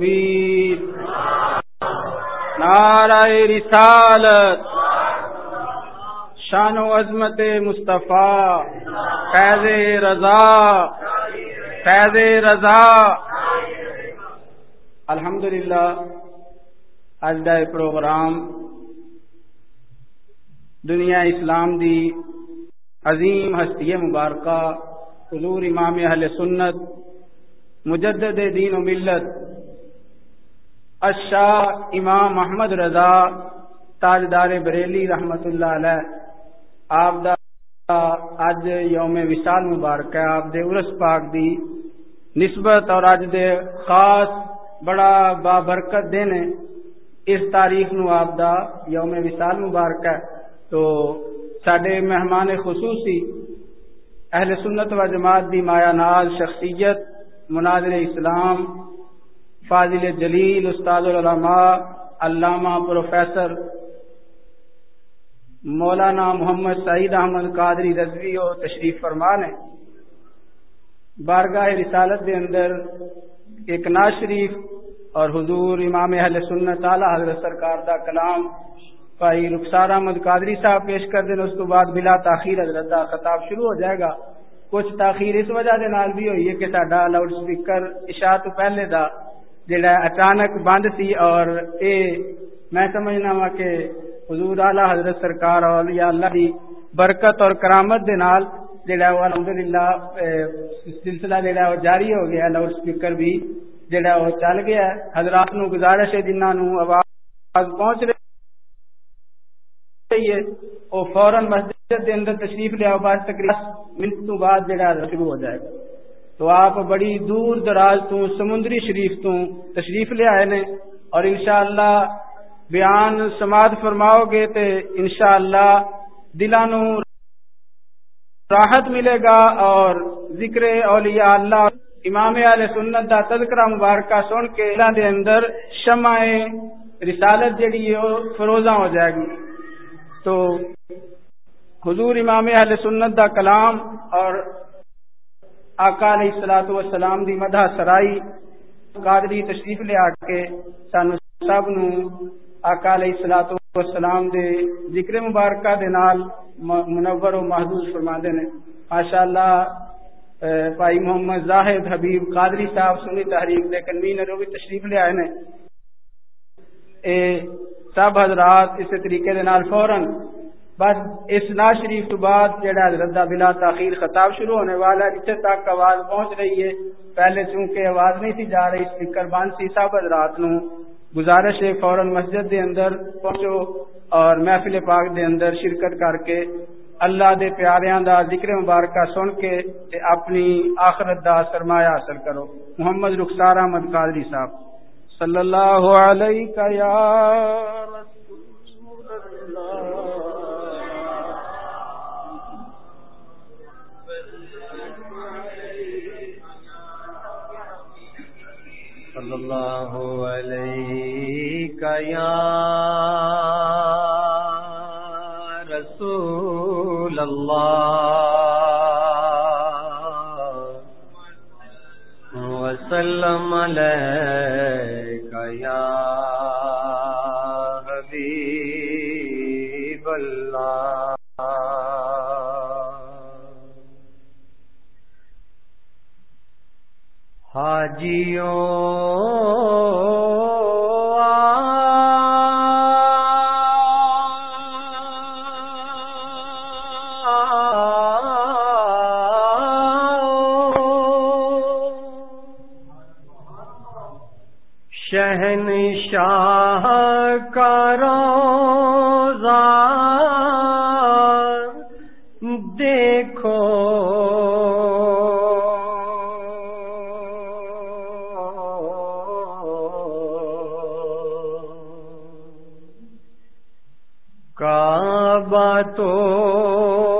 تکبیر نعرہ رسالت. شان و عظمت مصطفیٰ. فیض رضا. فیض رضا. الحمد للہ اج کا پروگرام دنیا اسلام دی عظیم ہستی مبارکہ، حضور امام اہل سنت، مجدد دین و ملت اشاہ امام محمد رضا تاجدار بریلی رحمت اللہ علیہ، آپ دا اج یوم وصال مبارک ہے، آپ دے عرس پاک دی نسبت اور اج دے خاص بڑا بابرکت دن ہے۔ اس تاریخ نو آپ دا یوم وصال مبارک ہے۔ تو سڈے مہمان خصوصی اہل سنت و جماعت دی مایا ناز شخصیت مناظر اسلام فاضل جلیل استاد العلماء علامہ پروفیسر مولانا محمد سعید احمد قادری رضوی و تشریف فرمان ہے بارگاہ رسالت دے اندر ایک ناز شریف اور حضور امام اہل سنت تعالی حضرت سرکار دا کلام بھائی رخسار احمد قادری صاحب پیش کر دیں اس کو بعد بلا تاخیر حضرت دا خطاب شروع ہو جائے گا۔ کچھ تاخیر اس وجہ دے نال بھی ہوئی ہے کہ ساڈا لاؤڈ سپیکر عشاء تو پہلے دا جڑا اچانک بند سی اور اے میں سمجھنا وا کہ حضور اعلی حضرت سرکار اور یا اللہ دی برکت اور کرامت دے نال جڑا وہ الحمدللہ سلسلہ جڑا وہ جاری ہو گیا، لاؤڈ سپیکر بھی جڑا وہ چل گیا حضرات نو گزارش ہے جنہاں نو آواز پہنچ رہی ہے، وہ فوراً مسجد کے اندر تشریف لے لیا بعد تقریباً منٹ تو بعد جڑا شروع ہو جائے گا۔ تو آپ بڑی دور دراز تو سمندری شریف تو تشریف لے آئے نے اور انشاءاللہ بیان سماعت فرماؤ گے تے انشاءاللہ دلانو راحت ملے گا اور ذکر اولیاء اللہ امام علیہ سنت دا تذکرہ مبارکہ سن کے دے اندر شمع رسالت جڑی ہے وہ فروزہ ہو جائے گی۔ تو حضور امام اہل سنت دا کلام اور آقا علیہ السلاۃ والسلام دی مدح سرائی قادری تشریف لے آ کے سانو سب نو آقا علیہ السلاۃ والسلام دے ذکر مبارکہ دے نال منور و محدود فرما دے نے۔ ماشاء اللہ بھائی محمد زاہد حبیب قادری صاحب سنی تحریک دے کنوینر وہ بھی تشریف لے آئے نے۔ اے، سب حضرات اسی طریقے دے نال فوراً بس اس شریف تو بعد جڑا حضرت دا بلا تاخیر خطاب شروع ہونے والا ہے جتنے تک آواز پہنچ رہی ہے۔ پہلے چونکہ آواز نہیں تھی جا رہی اسپیکر بند سی سب حضرات نو۔ گزارش ہے، فوراً مسجد دے اندر پہنچو اور محفل پاک دے اندر شرکت کر کے اللہ دے پیاریاں دا ذکر مبارکہ سن کے تے اپنی آخرت دا سرمایہ حاصل کرو۔ محمد رخسار احمد قادری صاحب۔ صلی اللہ علیہ یا رسول اللہ۔ صلی اللہ علیہ یا رسول اللہ وسلم علیہ یا جیو کعبہ تو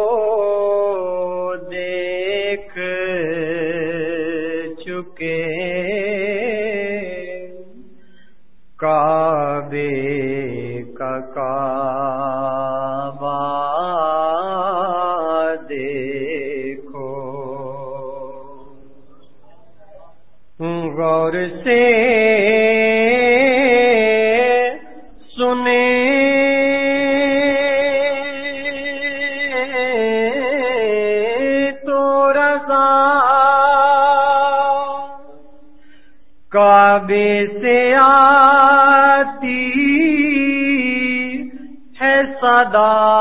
دادا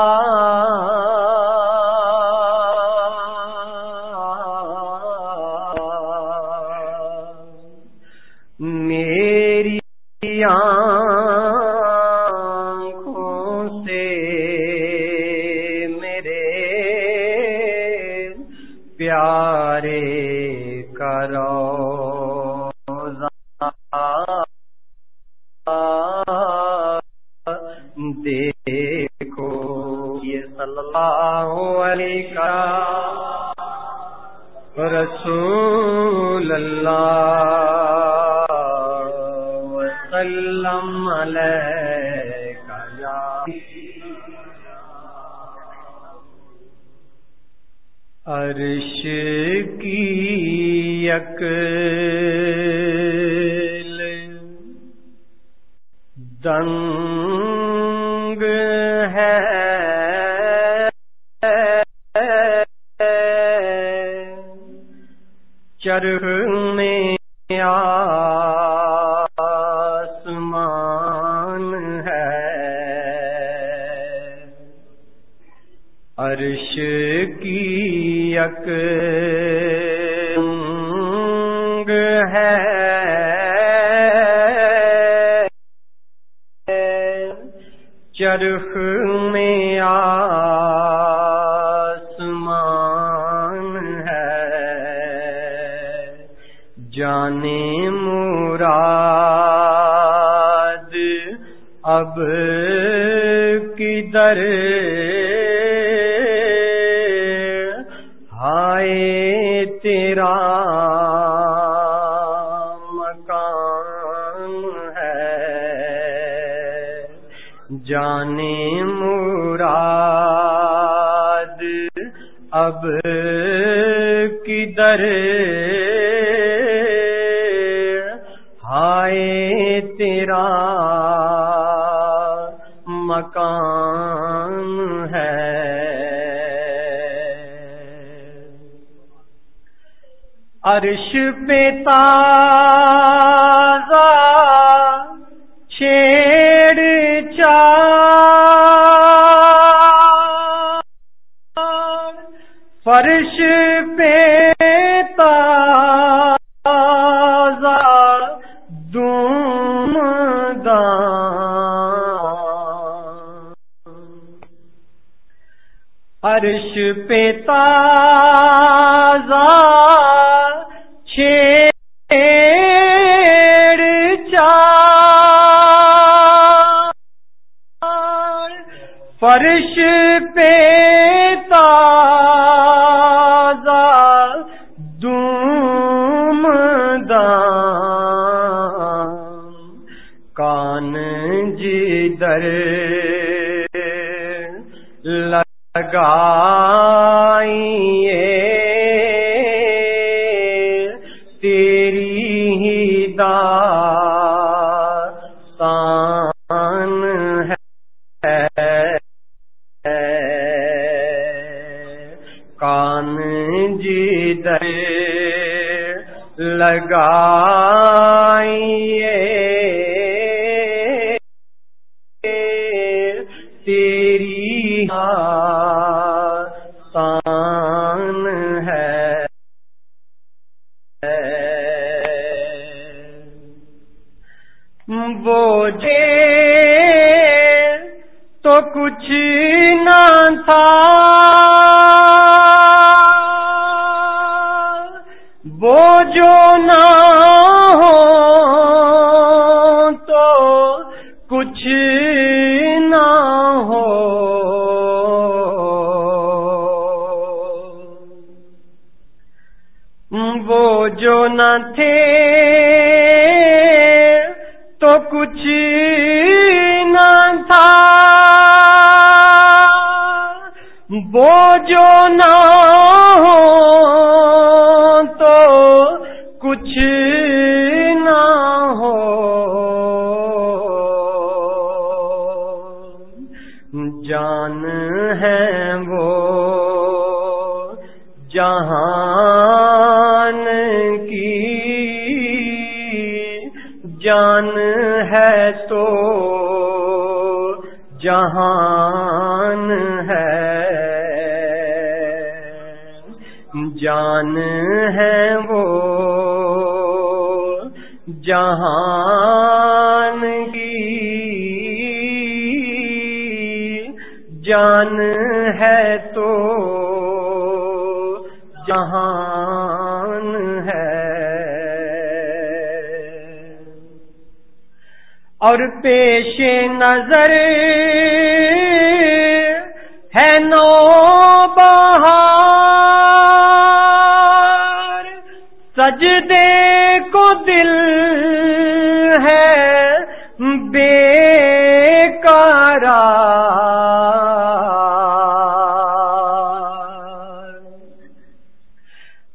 فرش پہ تازہ دوم دان عرش پہ تازہ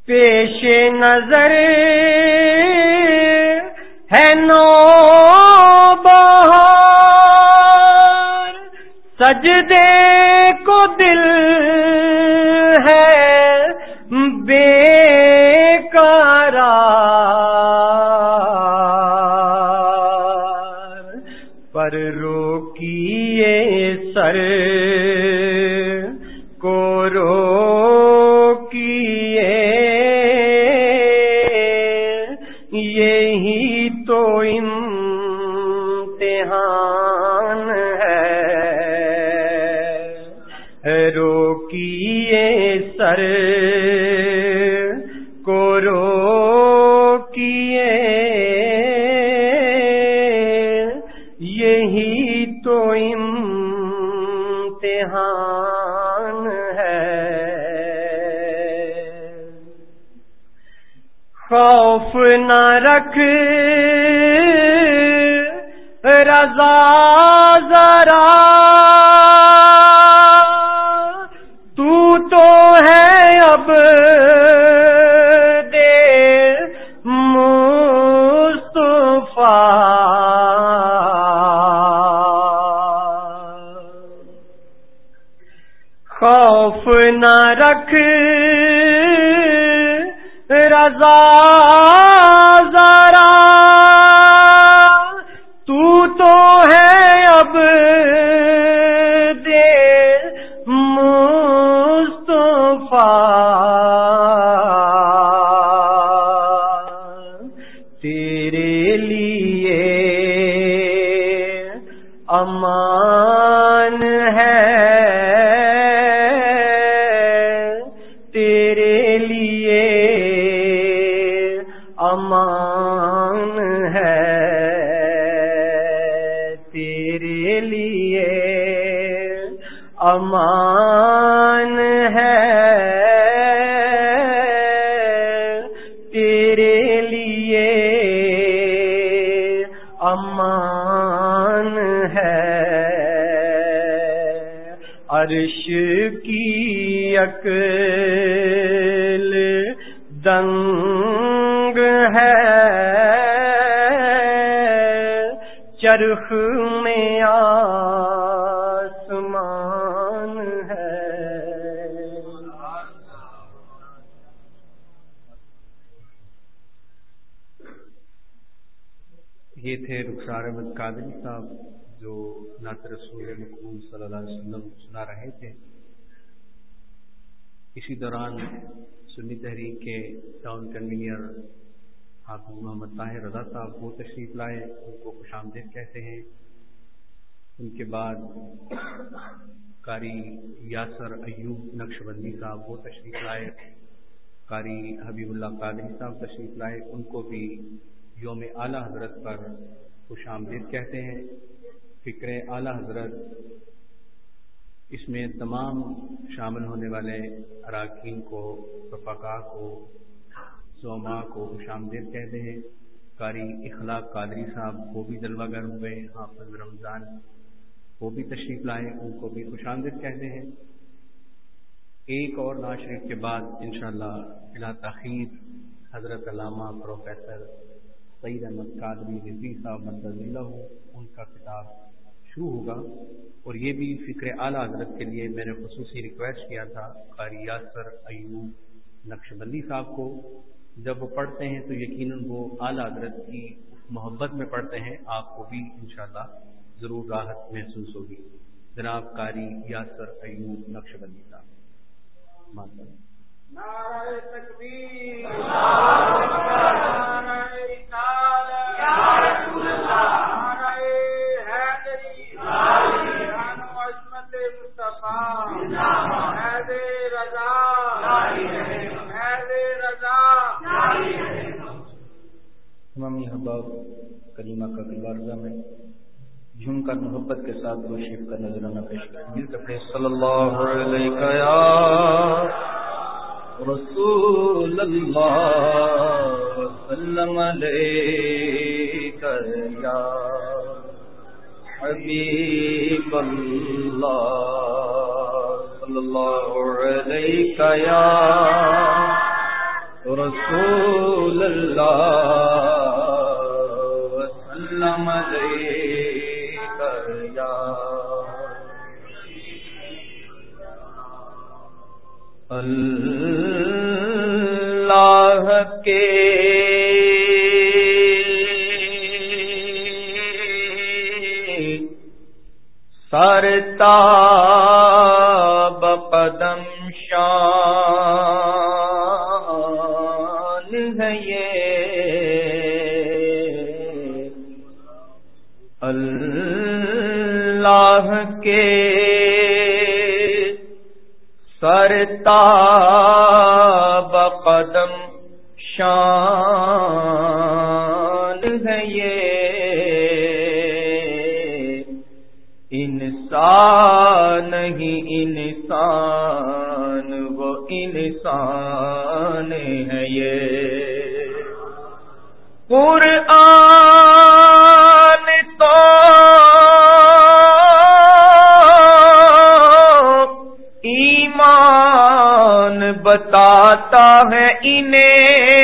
پیش نظر ہے نو بہار۔ سجدے کو دل ہے بے کار پر روکیے سر رکھ رضا ذرا کی اکل دنگ ہے چرخ میں آسمان ہے یہ تھے رخسار احمد قادری صاحب جو نعت رسول مقبول صلی اللہ علیہ وسلم سنا رہے تھے۔ اسی دوران سنی تحریک کے ٹاؤن کنوینئر حافظ محمد طاہر رضا صاحب وہ تشریف لائے، ان کو خوش آمدید کہتے ہیں۔ ان کے بعد قاری یاسر ایوب نقش بندی صاحب وہ تشریف لائے، قاری حبیب اللہ قادری صاحب تشریف لائے، ان کو بھی یوم اعلیٰ حضرت پر خوش آمدید کہتے ہیں۔ فکر اعلی حضرت اس میں تمام شامل ہونے والے اراکین کو، رفقا کو سوما کو خوش آمدید کہتے ہیں۔ قاری اخلاق قادری صاحب وہ بھی جلوہ گر ہوئے، حافظ رمضان وہ بھی تشریف لائے، ان کو بھی خوش آمدید کہتے ہیں۔ ایک اور نواز شریف کے بعد انشاءاللہ بلا تاخیر حضرت علامہ پروفیسر سعید احمد قادری رضی صاحب مدد اللہ ان کا کتاب شروع ہوگا اور یہ بھی فکر اعلیٰ حضرت کے لیے میں نے خصوصی ریکویسٹ کیا تھا قاری یاسر ایوب نقش بندی صاحب کو۔ جب وہ پڑھتے ہیں تو یقیناً وہ اعلیٰ حضرت کی محبت میں پڑھتے ہیں۔ آپ کو بھی انشاءاللہ ضرور راحت محسوس ہوگی۔ جناب قاری یاسر ایوب نقش بندی صاحب۔ نعرہ تکبیر۔ امامی کریمہ کا کلبارزہ میں جھوم کر محبت کے ساتھ دو شیف کا نظرانہ پیش کریں۔ صلی اللہ علیہ یا رسول اللہ وسلم علیہ یا حبیب اللہ صلی اللہ علیہ یا رسول اللہ کے سرتا بقدم شان ہے یہ۔ اللہ کے سرتا بقدم شان ہے یہ انسان ہی انسان وہ انسان ہے یہ۔ قرآن ہے انہیں۔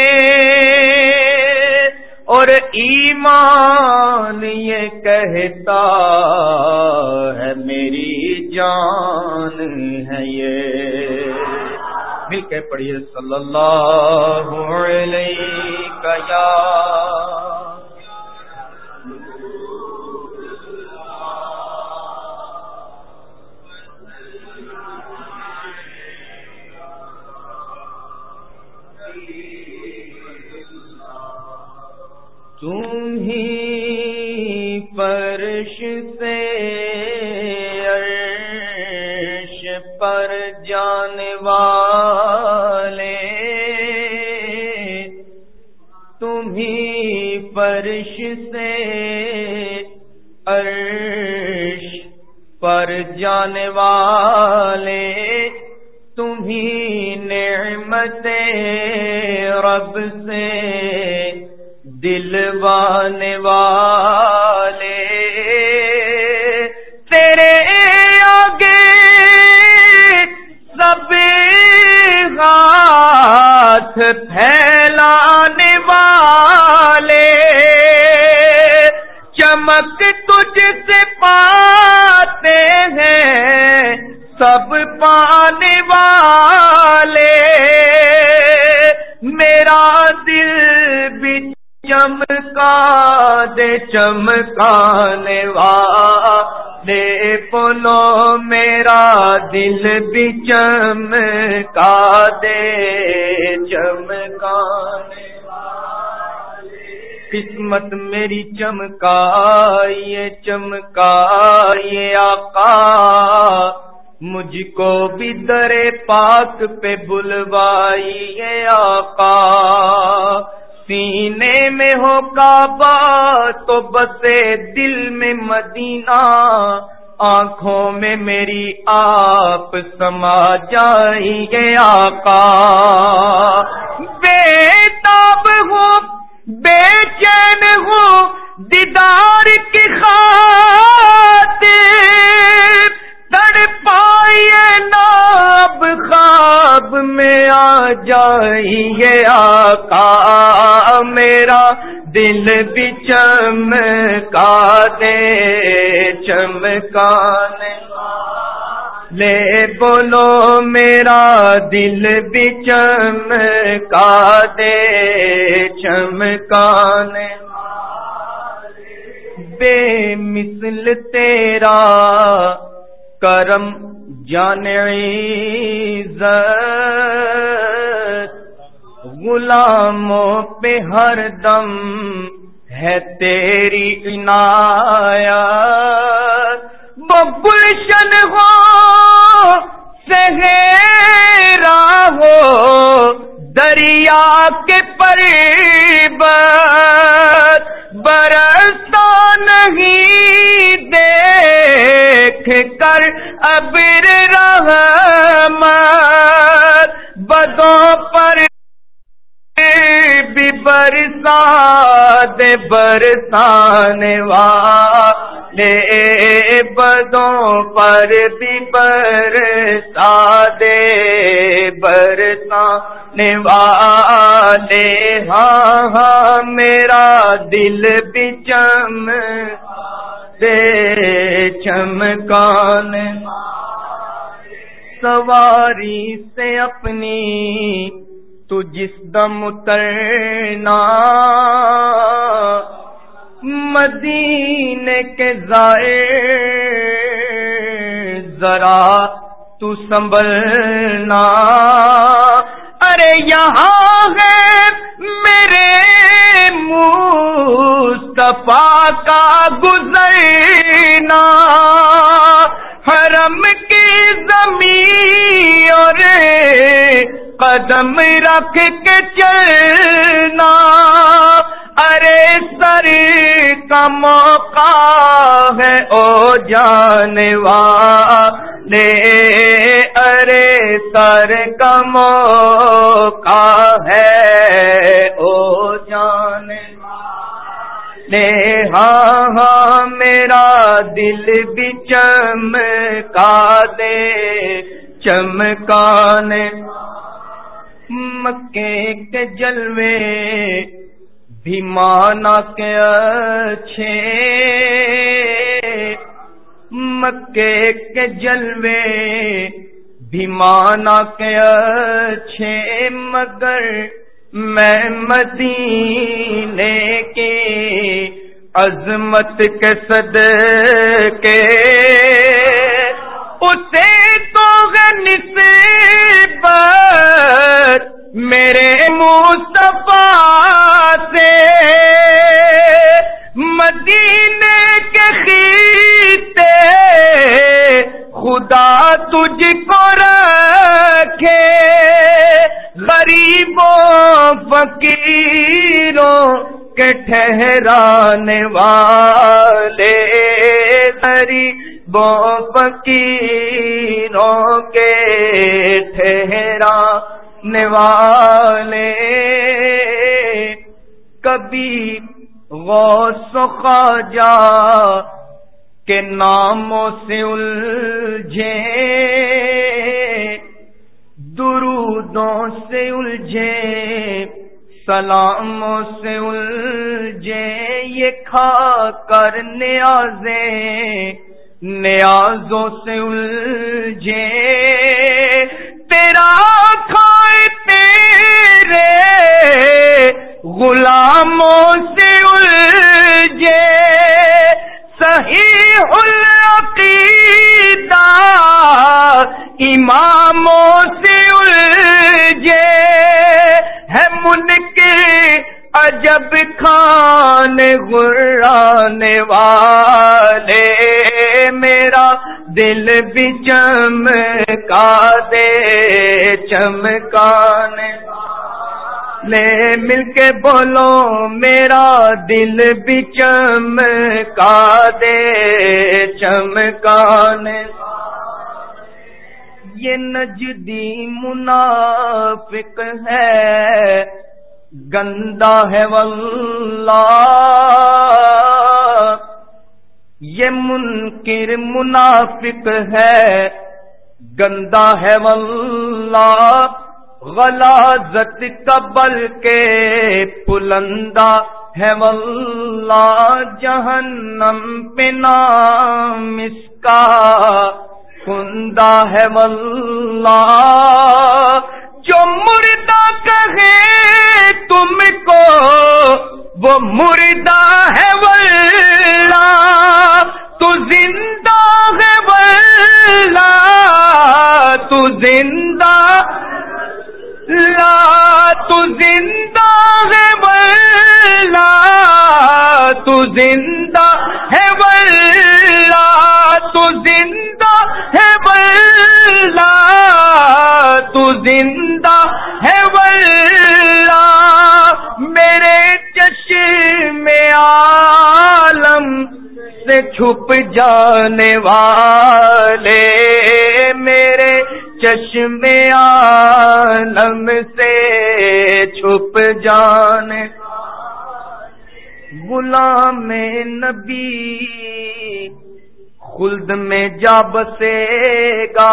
اور ایمان یہ کہتا ہے، میری جان ہے یہ۔ مل کے پڑھیے، صلی اللہ علیہ یا تم ہی فرش سے عرش پر جانے والے تم ہی فرش سے عرش پر جانے والے تمہیں نعمت رب دل دلوانے والے میری چمکائیے چمکائیے آقا۔ مجھ کو بھی در پاک پہ بلوائیے آقا۔ سینے میں ہو کعبہ تو بسے دل میں مدینہ۔ آنکھوں میں میری آپ سما جائیے آقا۔ جائیے آقا، میرا دل بھی چمکا دے چمکانے۔ لے بولو، میرا دل بھی چمکا دے چمکانے۔ بے مثل تیرا کرم جان غلاموں پہ ہر دم ہے تیری عنایت۔ وہ گلشن ہو سہرا ہو، دریا کے پریب برستا نہیں دیکھ کر ابر رحمت۔ بدوں پر بھی برسا دے برسانے والے بدوں پر بھی برسا دے برسانے والے۔ ہاں ہاں میرا دل بھی چم دے چمکان سواری سے اپنی تو جس دم اترنا مدینے کے ذائے ذرا تو سنبھلنا۔ ارے یہاں ہے میرے مصطفیٰ کا گزرنا۔ حرم کی زمین اور قدم رکھ کے چلنا۔ ارے سر کا موقع ہے او جانے والے۔ ارے سر کا موقع ہے او جانے ہاں ہاں میرا دل بھی چمکا دے، چمکانے مکے کے جلوے بھی مانا کے اچھے۔ مکے کے جلوے بھی مانا کے اچھے، مگر میں مدینے کے عظمت کے صد کے اسے تو نسبت میرے مصطفیٰ سے مدینے کے خیتے، خدا تجھ کو رکھے۔ غریبوں، فقیروں کے ٹھہرانے والے کری بو فقیروں کے ٹھہرا نوالے کبھی غوث خواجہ کے ناموں سے الجھے، درودوں سے الجھے، سلاموں سے الجھے، یہ کھا کر نیازے نیازوں سے الجھے۔ تیرا کھائے تیرے غلاموں سے الجھے، صحیح العقیدہ، اماموں سے الجھے۔ ہے منکر عجب خان غرانے والے۔ میرا دل بھی چمکا دے، چمکانے۔ لے مل کے بولو، میرا دل بھی چمکا دے چمکانے یہ نجدی منافق ہے، گندا ہے واللہ۔ یہ منکر منافق ہے، گندا ہے واللہ۔ غلازت قبل کے پلندہ ہے واللہ جہنم پہ نام اس کا کندہ ہے واللہ جو مردہ کہے تم کو وہ مردہ ہے واللہ تو زندہ ہے واللہ تو زندہ لا تو زندہ ہے بلا تو زندہ ہے بلا تو زندہ ہے بلا تو زندہ ہے بلا میرے چشم عالم سے چھپ جانے والے میرے چشم عالم سے چھپ جانے غلام نبی خلد میں جا بسے گا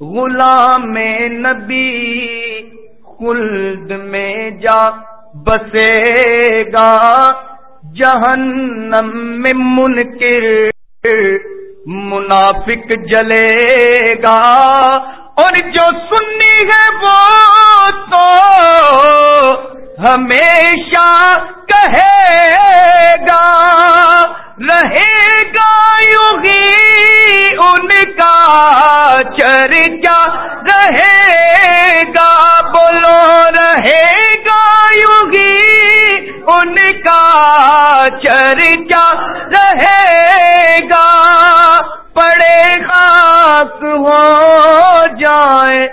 غلام نبی خلد میں جا بسے گا جہنم میں منکر منافق جلے گا اور جو سنی ہے وہ تو ہمیشہ کہے گا رہے گا یوں ہی ان کا چرچا رہے گا، بولو رہے گا یوں ہی ان کا چرچا رہے گا۔ پڑے خاص ہو جائے،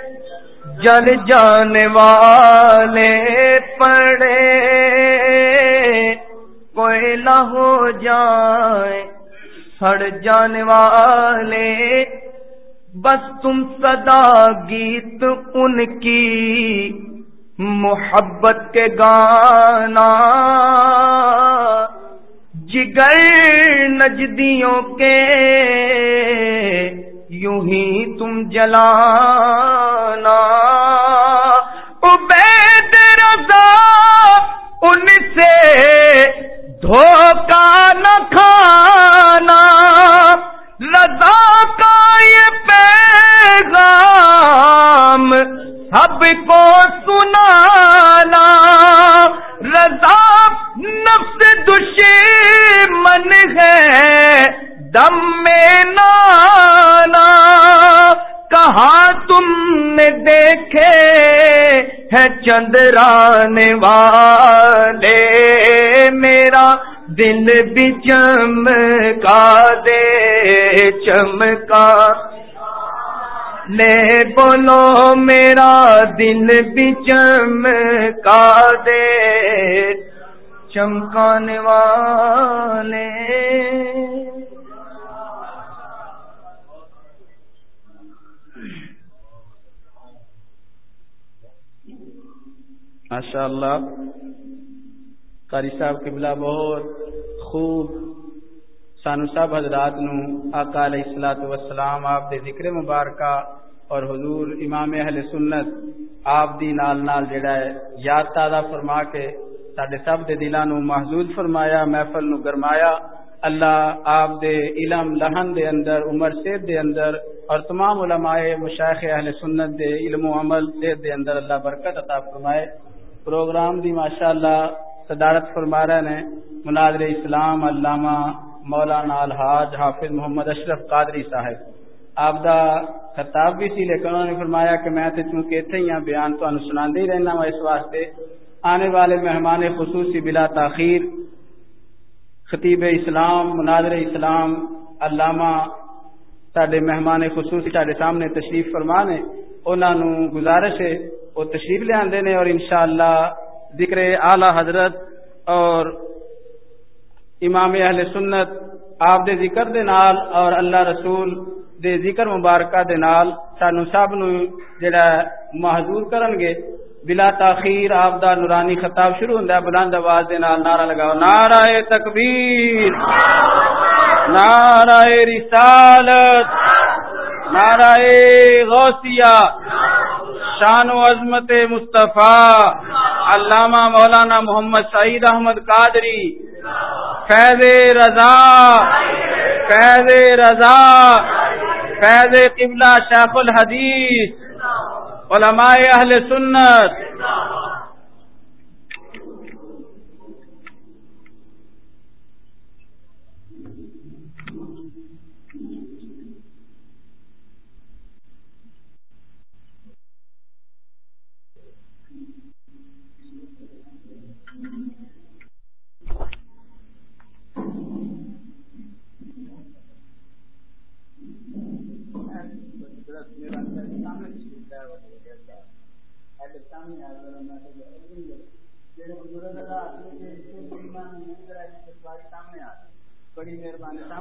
جل جانے والے پڑے۔ کوئی نہ ہو جائے، سڑ جانے والے۔ بس تم صدا گیت ان کی، محبت کے گانا۔ جگر نجدیوں کے، یوں ہی تم جلانا۔ عبید رضا ان سے دھوکہ نہ کھانا رضا کا یہ پیغام سب کو سنانا۔ رضا نفس دشمن ہے، دم میں نانا۔ کہاں تم نے دیکھے؟ ہے چندران والے، میرا دل بھی چمکا دے، چمکا۔ لے بولو، میرا دل بھی چمکا دے۔ چمکانے والے۔ ماشاء اللہ قاری صاحب قبلہ بہت خوب سانو صاحب حضرات نو آقا علیہ الصلوۃ والسلام آپ دے ذکر مبارکہ اور حضور امام اہل سنت آپ دی نال نال جڑا ہے، یاد تازہ فرما کے ساڈے سب دے دلاں نو محظوظ فرمایا، محفل نو گرمایا۔ اللہ آپ دے علم لہن دے اندر، عمر صحت دے اندر اور تمام علماء مشایخ اہل سنت دے علم و عمل صحت دے اندر اللہ برکت عطا فرمائے۔ پروگرام دی ماشاءاللہ صدارت فرما رہے ہیں مناظر اسلام علامہ مولانا الحاج حافظ محمد اشرف قادری صاحب۔ آپ دا خطاب بھی سی، لیکن انہوں نے فرمایا کہ میں تے چونکہ اتنے ہی ہاں، بیان تو سنا ہی رہنا وا اس واسطے۔ آنے والے مہمان خصوصی بلا تاخیر، خطیب اسلام، مناظر اسلام، علامہ سڈے مہمان خصوصی سارے سامنے تشریف فرما نے انہوں گزارش ہے وہ تشریف لے آدھے نے اور انشاءاللہ ذکر اعلی حضرت اور امام اہل سنت آپ دے ذکر دے نال اور اللہ رسول دے ذکر مبارکہ دے نال سانو سب نو جڑا محضور کرن گے، بلا تاخیر آپ دا نورانی خطاب شروع ہوندا ہے، بلند آواز دے نال نعرہ لگاؤ، نعرہ تکبیر، نعرہ رسالت۔ نعرہ غوثیہ، شان و عظمت مصطفیٰ، علامہ مولانا محمد سعید احمد قادری، فیض رضا فیض رضا، فیض قبلہ شیخ الحدیث، علماء اہل سنت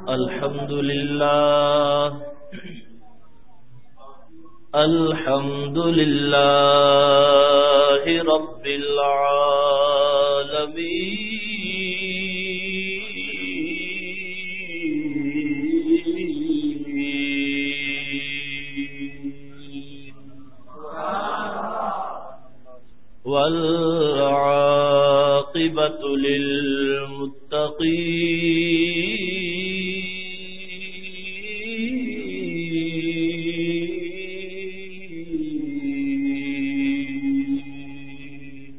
الحمد لله الحمد لله رب العالمين والعاقبة للمتقين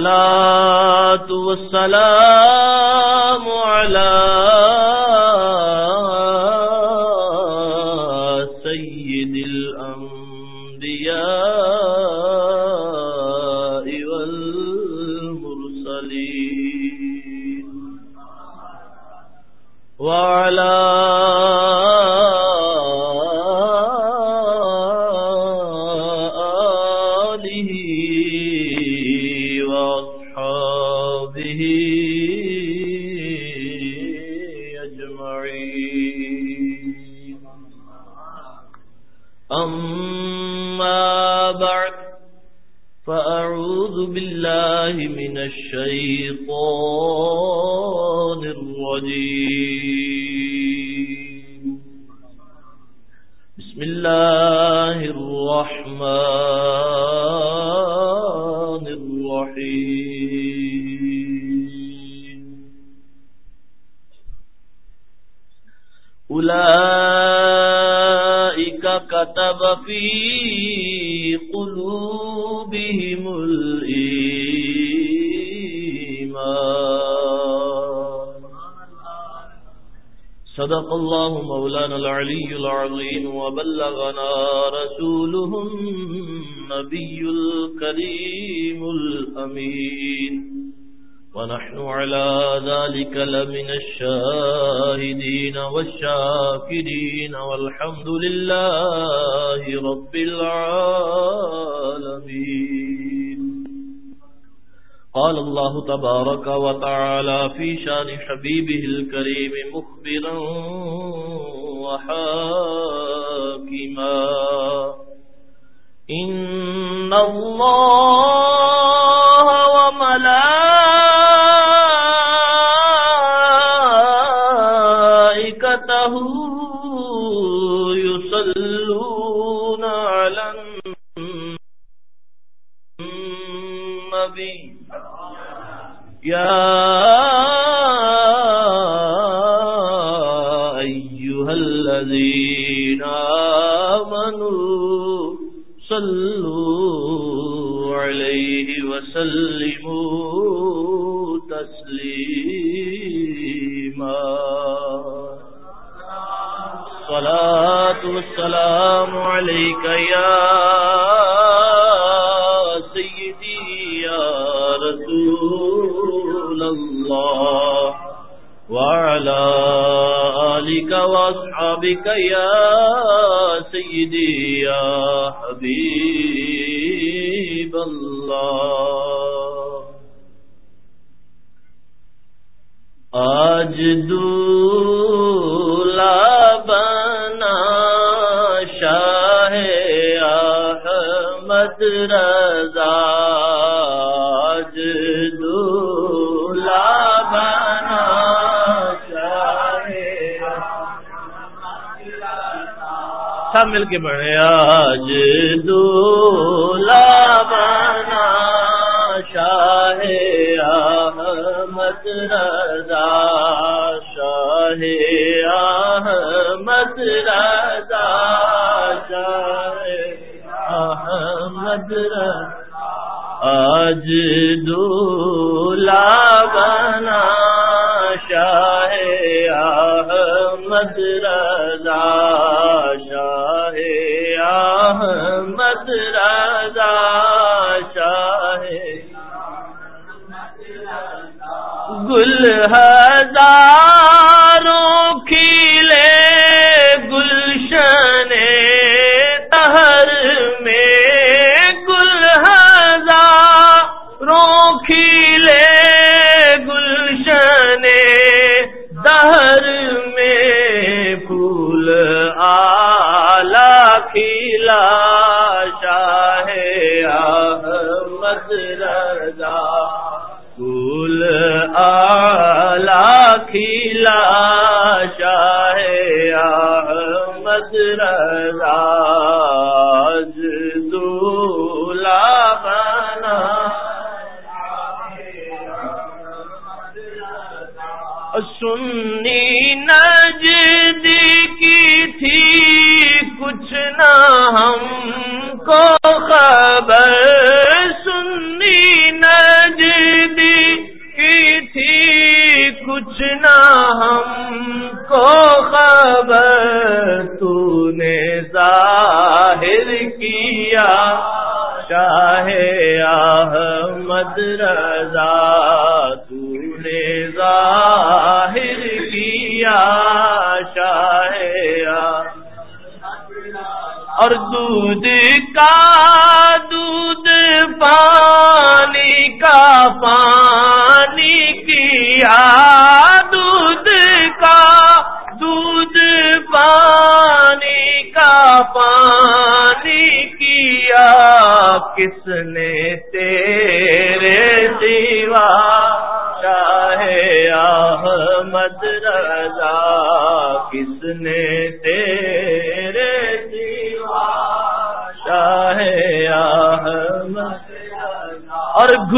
والصلاة والسلام على كتب في قلوبهم الإيمان. صدق الله مولانا العلي العظيم وبلغنا رسوله النبي الكريم الأمين. ونحن على ذلك لمن الشاهدين والشاكرين والحمد الحمد لله رب العالمين. قال الله تبارك وتعالى في شان حبيبه الكريم مخبرا وحاكما. إن الله آج دولا بنا شاہ احمد رضا سب مل کے بڑھے آج دولا بنا شاہ احمد رضا شاہ احمد رضا شاہ احمد رضا آج بنا شاہ احمد رضا گل ہزاروں کھیلے گلشن تہر میں گل ہزاروں کھیلے گلشن دہر میں پھول آلہ کھیلا رضا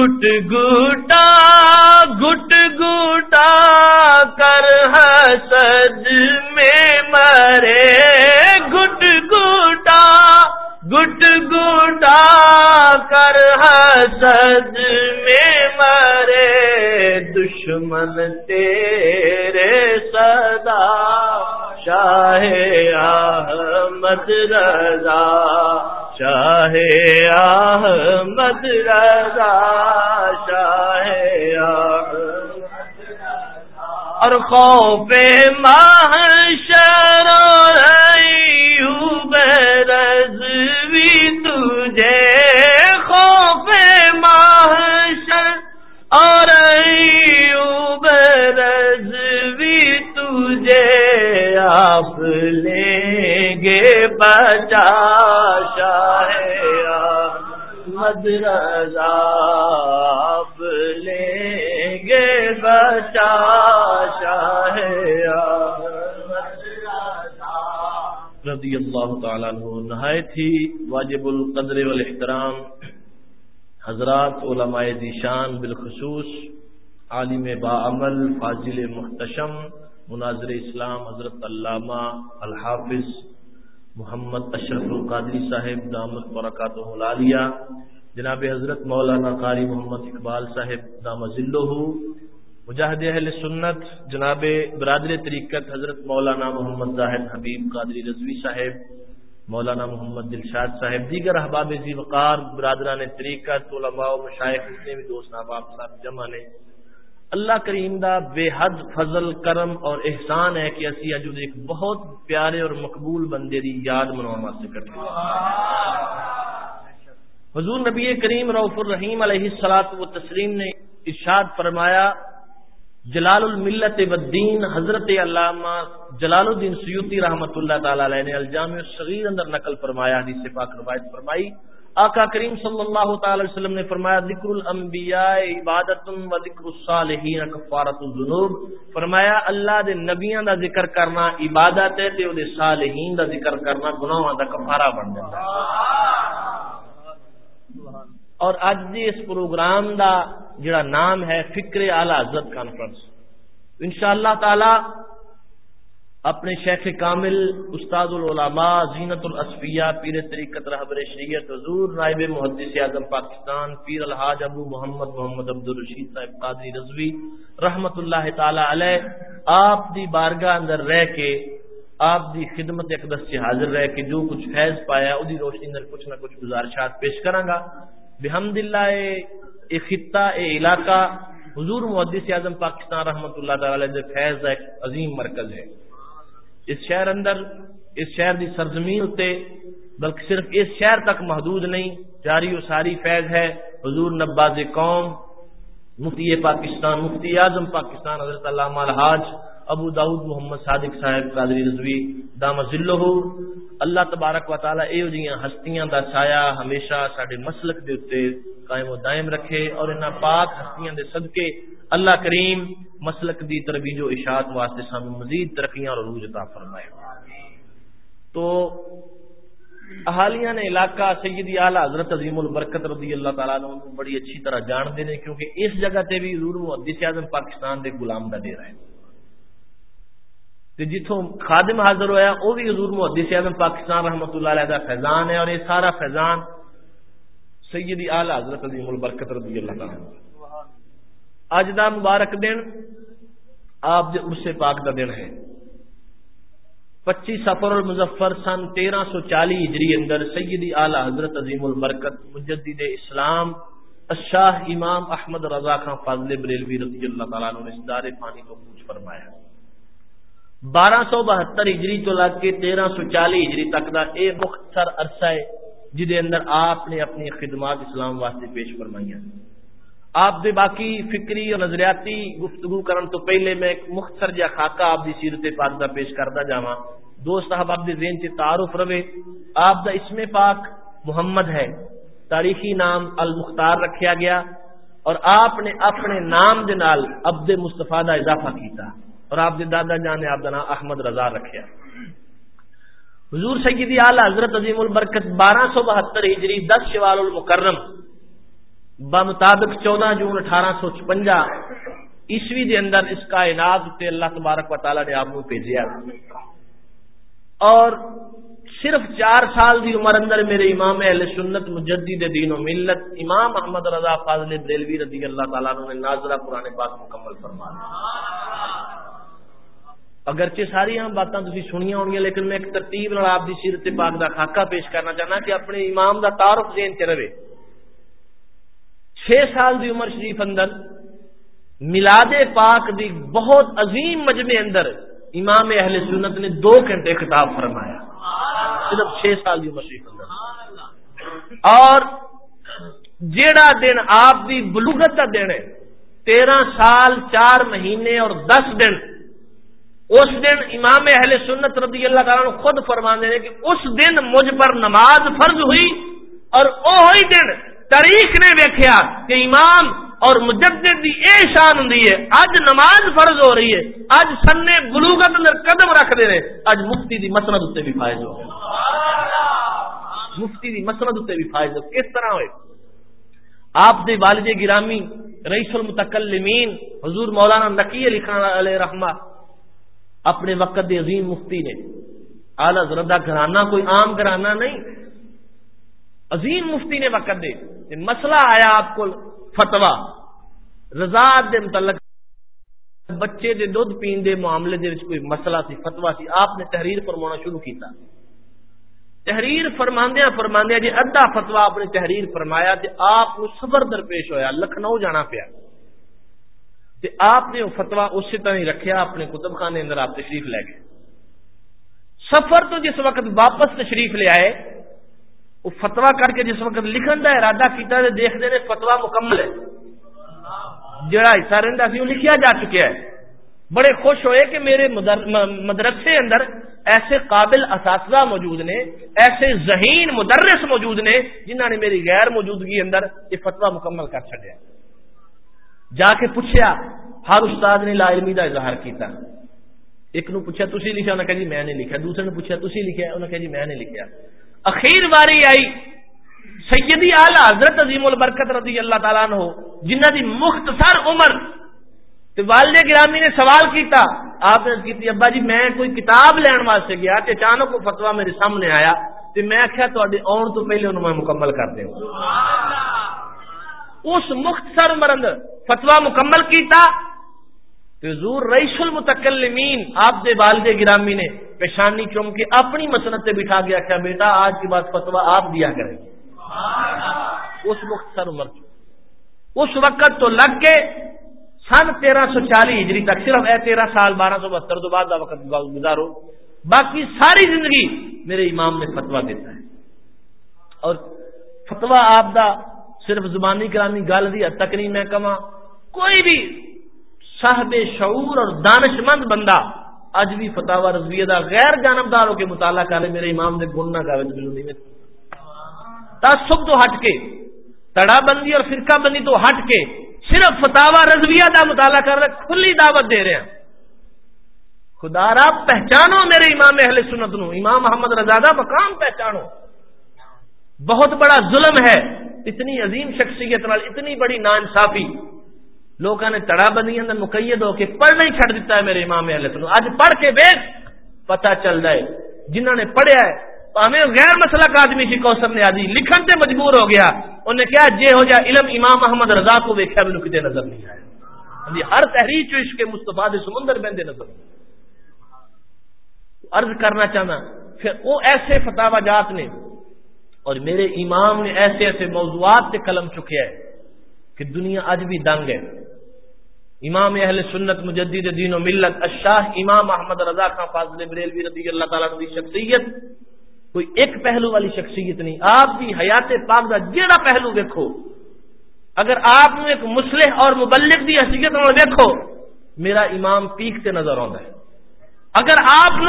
گٹ گٹا گٹ گٹا کر حسد میں مرے۔ گٹ گٹا گٹ گٹا کر حسد میں مرے۔ دشمن تیرے صدا، شاہ احمد رضا۔ شاہ احمد رضا شاہ اور خوف محشر ایوب رضوی تجھے خوف محشر اور تجھے آپ لیں گے، بچا شاہ مد آپ لیں گے، بچا شاہ رضی اللہ تعالیٰ عنہ نہایت ہی واجب القدر والاحترام حضرات علماء دیشان بالخصوص، عالم باعمل فاضل محتشم مناظر اسلام، حضرت علامہ الحافظ محمد اشرف القادری صاحب، دامت برکات العالیہ، جناب حضرت مولانا قاری محمد اقبال صاحب، دام ذلہ، مجاہد اہل سنت، جناب برادر طریقت حضرت مولانا محمد زاہد حبیب قادری رضوی صاحب، مولانا محمد دلشاد صاحب، دیگر احباب ذی وقار برادران طریقت، علماء و مشائق جتنے بھی دوست احباب صاحب جمع نے اللہ کریم دا بے حد فضل، کرم اور احسان ہے کہ اسی اج ایک بہت پیارے اور مقبول بندے دی یاد مناؤ واسطے کرتے حضور نبی کریم رعف الرحیم علیہ السلاط و تسلیم نے ارشاد فرمایا، جلال الملت بدین حضرت علامہ جلال الدین سیوتی رحمۃ اللہ تعالی علیہ نے الجامع الصغیر اندر نقل فرمایا، حدیث پاک روایت فرمائی۔ آقا کریم صلی اللہ تعالی وسلم نے فرمایا، ذکر الانبیاء عبادت و ذکر الصالحین کفارت الذنوب۔ فرمایا، اللہ دے نبیاں دا ذکر کرنا عبادت ہے تے او دے صالحین دا ذکر کرنا گناہاں دا کفارہ بن جاتا ہے۔ اور اج دی اس پروگرام دا جڑا نام ہے فکر اعلی حضرت کانفرنس انشاءاللہ تعالی اپنے شیخ کامل، استاد العلماء، زینت الاسفیہ پیر طریقت رہبر شریعت، حضور نائب محدث اعظم پاکستان، پیر الحاج ابو محمد محمد عبد الرشید صاحب قادری رضوی، رحمت اللہ تعالی علیہ، آپ دی بارگاہ اندر رہ کے، آپ دی خدمت اقدس سے حاضر رہ کے جو کچھ فیض پایا ادی روشنی اندر کچھ نہ کچھ گزارشات پیش کراں گا۔ بحمد اللہ، اے خطہ، اے علاقہ، حضور محدث اعظم پاکستان، رحمت اللہ تعالی علیہ فیض ایک عظیم مرکز ہے۔ اس شہر اندر، اس شہر دی سرزمین ہوتے بلکہ صرف اس شہر تک محدود نہیں، جاری و ساری فیض ہے، حضور نباز قوم، مفتی پاکستان، مفتی اعظم پاکستان، حضرت علامہ الحاج ابو داود محمد صادق صاحب قادری رضوی دام ذلہ اللہ تبارک و تعالی اے جیاں ہستیاں دا سایہ ہمیشہ ساڈے مسلک دے اوتے قائم و دائم رکھے اور انہاں پاک ہستیاں دے صدقے اللہ کریم مسلک دی ترویج و اشاعت واسطے سانو مزید ترقیاں اور عروج عطا فرمائے۔ تو اہالیہ نے علاقہ سیدی اعلی حضرت عظیم البرکت رضی اللہ تعالیٰ عنہ بڑی اچھی طرح جان دے نے، کیونکہ اس جگہ تے بھی حضور محدث اعظم پاکستان دے غلام دا ڈیرا ہے۔ تے جتھوں خادم حاضر ہویا او بھی حضور محدث اعظم پاکستان رحمتہ اللہ علیہ دا فیضان ہے اور یہ سارا فیضان سیدی اعلی حضرت عظیم البرکت رضی اللہ تعالیٰ عنہ۔ اج دا مبارک دن آپ سے پاک دا دن ہے۔ پچیس سفر المظفر سن تیرہ سو چالی ہجری اندر سیدی اعلی حضرت عظیم المرکت مجدد اسلام الشاہ امام احمد رضا خان فاضل بریلوی رضی اللہ تعالیٰ نے اس دار پانی کو پوچھ فرمایا۔ بارہ سو بہتر ہجری تو لگ کے تیرہ سو چالی ہجری تک دا اے مختصر عرصہ ہے جدے اندر آپ نے اپنی خدمات اسلام واسطے پیش فرمائی ہیں آپ دے باقی فکری اور نظریاتی گفتگو کرن تو پہلے میں ایک مختصر جا خاکہ آپ دی سیرت پاک دا پیش کردا جاواں۔ دوست صاحب، آپ دے ذہن سے تعارف روے۔ آپ دا اسم پاک محمد ہے۔ تاریخی نام المختار رکھیا گیا اور آپ نے اپنے نام دے نال عبد مصطفیٰ دا اضافہ کیتا۔ اور آپ دے دادا جان نے آپ دا نام احمد رضا رکھیا حضور سیدی اعلی حضرت عظیم البرکت بارہ سو بہتر ہجری دس شوال المکرم بمطابق چودہ جون اٹھارہ سو چپنجا عیسوی دے اندر اس کائنات تے اللہ تبارک و تعالی نے آپ کو بھیجیا۔ اور صرف چار سال دی عمر اندر میرے امام اہل سنت مجدد دین و ملت امام احمد رضا فاضل بریلوی رضی اللہ تعالیٰ نے نازلہ قرآن پاک مکمل فرما اگرچہ ساری ہم باتاں تھی سنیا ہونگی لیکن میں ایک ترتیب آپ دی سیرت پاک دا خاکہ پیش کرنا چاہنا کہ اپنے امام دا تعارف ذہن چ رہے۔ چھ سال دی عمر شریف اندر ملاد پاک دی بہت عظیم مجمع اندر امام اہل سنت نے دو گھنٹے خطاب فرمایا۔ صرف چھ سال دی عمر شریف اندر۔ اور جیڑا دن آپ دی بلوغت کا دن ہے، تیرہ سال، چار مہینے اور دس دن اس دن امام اہل سنت رضی اللہ تعالیٰ نے خود فرما دے کہ اس دن مجھ پر نماز فرض ہوئی اور وہی دن تاریخ نے ویکیا کہ امام اور مجدد دی اے شان ہوں اج نماز فرض ہو رہی ہے۔ اج سنے بلوگت اندر قدم رکھ دے رہے۔ اج مفتی دی مسند اتنے بھی فائز ہو۔ مفتی دی مسند اتنے بھی فائز ہو۔ کس طرح ہوئے؟ آپ دے والد گرامی رئیس المتکلمین حضور مولانا نقی علی خان علیہ رحمہ اپنے وقت عظیم مفتی نے۔ آلہ زردہ گھرانہ، کوئی عام گھرانہ نہیں۔ عظیم مفتی نے وقت دے۔ مسئلہ آیا آپ کو فتوا رضا دے متعلق بچے دے دودھ پین دے معاملے دے کوئی مسئلہ سی فتوا سی۔ آپ نے تحریر فرمانا شروع کیتا۔ تحریر فرماندیا فرماندیا جی ادھا فتوا آپ نے تحریر فرمایا تے آپ کو سفر درپیش ہویا، لکھنؤ جانا پیا۔ تے آپ نے وہ فتوا اسی طرح ہی رکھیا اپنے کتب خانے اندر آپ تشریف لے گئے۔ سفر تو جس وقت واپس تشریف لے آئے، وہ فتوا کر کے جس وقت لکھن کا ارادہ کیا دیکھتے ہیں فتوا مکمل ہے۔ جڑا حصہ رہتا سی، وہ لکھیا جا چکیا ہے۔ بڑے خوش ہوئے کہ میرے مدرسے اندر ایسے قابل اساتذہ موجود نے، ایسے ذہین مدرس موجود نے جنہوں نے میری غیر موجودگی اندر یہ فتوا مکمل کر چڑیا جا کے پوچھا ہر استاد نے لا علمی کا اظہار کیتا۔ ایک نو پوچھا تھی لکھا انہیں کہا جی میں نے لکھا دوسرے نے پوچھا تھی لکھا انہیں کہا جی میں نے لکھا اخیر باری آئی، سیدی آلہ حضرت عظیم البرکت رضی اللہ تعالیٰ نے جنہ دی مختصر عمر تو والد گرامی نے سوال کیتا۔ آپ نے کی ابا جی میں کوئی کتاب لین واسطے گیا تے اچانک کو فتوا میرے سامنے آیا، تے میں آخیا تے آن تو پہلے انہوں میں مکمل کر دوں۔ اس مختصر عمر اندر فتوا مکمل کیتا حضور رئیس المتکلمین آپ دے والد گرامی نے پیشانی چوم کے اپنی مسنت سے بٹھا گیا کیا بیٹا آج کی بات فتوا آپ دیا کریں اس وقت سر عمر اس وقت تو لگ کے سن تیرہ سو چالیس ہجری تک صرف اے تیرہ سال بارہ سو بہتر تو بعد وقت گزارو۔ باقی ساری زندگی میرے امام نے فتوا دیتا ہے۔ اور فتوا آپ دا صرف زبانی کرامی گل دی حد میں کما کوئی بھی صاحب شعور اور دانش مند بندہ اج بھی فتح رضویہ دا غیر جانبداروں کے مطالعہ کرے میرے امام نے گن نہ گاوے تو نہیں۔ تعصب تو ہٹ کے، تڑا بندی اور فرقہ بندی تو ہٹ کے صرف فتح رضویہ دا مطالعہ کر رہے، کھلی دعوت دے رہے ہیں۔ خدا را پہچانو میرے امام اہل سنت نو، امام محمد رضا دا مقام پہچانو۔ بہت بڑا ظلم ہے۔ اتنی عظیم شخصیت نال اتنی بڑی نا انصافی لوگوں نے تڑا بندی اندر مقید ہو کے پڑھنا ہی چھڑ دیتا ہے میرے امام علیہ السلام اج پڑھ کے ویک پتا چل رہا ہے جنہوں نے پڑھیا ہے ہمیں غیر مسئلہ کا آدمی سی کوسم نے آدھی لکھن سے مجبور ہو گیا انہیں کیا جے ہو جا علم امام محمد رضا کو ویکیا مینو کتنے نظر نہیں آیا۔ ہاں جی، ہر تحریر چوش کے مستفا سمندر بہتے نظر۔ عرض کرنا چاہنا، پھر وہ ایسے فتح جات نے اور میرے امام نے ایسے ایسے موضوعات سے قلم چکیا ہے کہ دنیا اج بھی دنگ ہے۔ امام اہل سنت مجدد دین و ملت اشاہ امام احمد رضا خان فاضل بریلوی رضی اللہ تعالیٰ کی شخصیت، کوئی ایک پہلو والی شخصیت نہیں۔ آپ کی حیات پاک کا جیڑا پہلو دیکھو اگر آپ نے ایک مسلح اور مبلک کی حیثیت دیکھو میرا امام پیک سے نظر آتا ہے۔ اگر آپ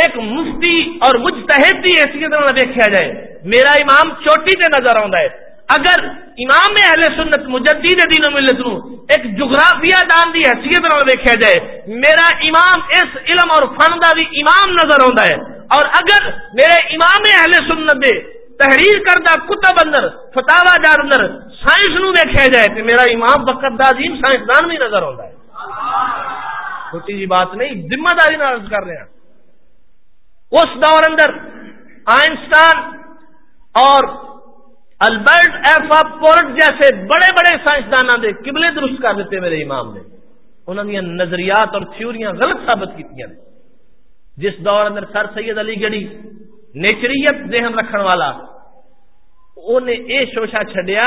ایک مفتی اور مجتہد کی حیثیت دیکھا جائے۔ میرا امام چوٹی سے نظر آتا ہے۔ اگر امام اہل سنت مجدد دین و ملت نو ایک جغرافیہ دان دی حیثیت نال دیکھا جائے، میرا امام اس علم اور فن دا بھی امام نظر آتا ہے۔ اور اگر میرے امام اہل سنت دے تحریر کردہ کتب اندر فتوا جار اندر سائنس نو دیکھا جائے، تو میرا امام بکر عظیم سائنسدان بھی نظر آتا ہے۔ چھوٹی جی بات نہیں، ذمہ داری نہ عرض کر رہے ہیں۔ اس دور اندر آئنسٹان اور البرٹ ایف اف پورٹ جیسے بڑے بڑے سائنسدان دے قبلے درست کر دیتے میرے امام نے۔ انہوں نے نظریات اور تھیوریاں غلط ثابت کی جس دور اندر سر سید علی گڑھی نیچریت ذہن رکھن والا انہیں یہ شوشا چڈیا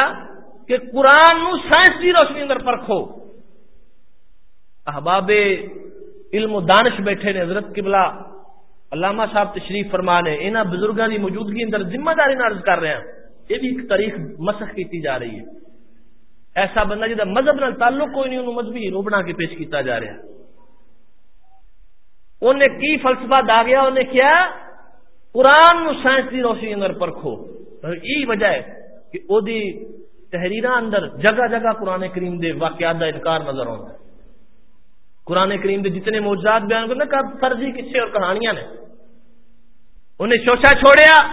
کہ قرآن نو سائنس کی روشنی اندر پرکھو۔ احباب علم و دانش بیٹھے نے، حضرت قبلہ علامہ صاحب تشریف فرما نے انہوں بزرگوں کی موجودگی اندر ذمہ داری نارض کر رہے ہیں۔ یہ بھی ایک تاریخ مسخ کی جا رہی ہے۔ ایسا بندہ جہاں مذہب نال تعلق کوئی نہیں، انہوں مذہبی ہیرو بنا کے پیش کیتا جا رہا انہیں کی فلسفہ دا گیا؟ انہیں کیا؟ قرآن نو سائنس کی روشنی اندر پرکھو۔ یہی وجہ ہے کہ وہ تحریر اندر جگہ جگہ قرآن کریم دے واقعات کا انکار نظر آتا ہے۔ قرآن کریم دے جتنے موجات بیان کرنا فرضی قصے اور کہانیاں نے۔ انہیں شوشا چھوڑیا۔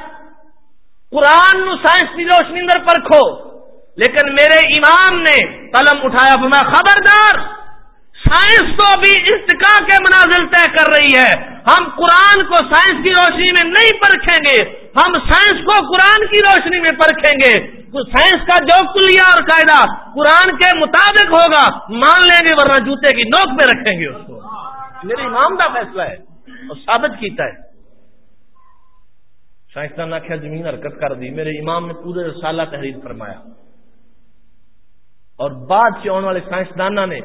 قرآن نو سائنس کی روشنی اندر پرکھو۔ لیکن میرے امام نے قلم اٹھایا میں خبردار، سائنس تو ابھی ارتقا کے منازل طے کر رہی ہے۔ ہم قرآن کو سائنس کی روشنی میں نہیں پرکھیں گے، ہم سائنس کو قرآن کی روشنی میں پرکھیں گے۔ سائنس کا جو کلیا اور قاعدہ قرآن کے مطابق ہوگا، مان لیں گے، ورنہ جوتے کی نوک میں رکھیں گے اس کو۔ میرے امام کا فیصلہ ہے اور ثابت کیتا ہے۔ سائنسدان نے آخیا زمین حرکت کر دی۔ میرے امام نے پورے رسالہ تحریر فرمایا۔ اور بعد سے آنے والے سائنسدانہ نے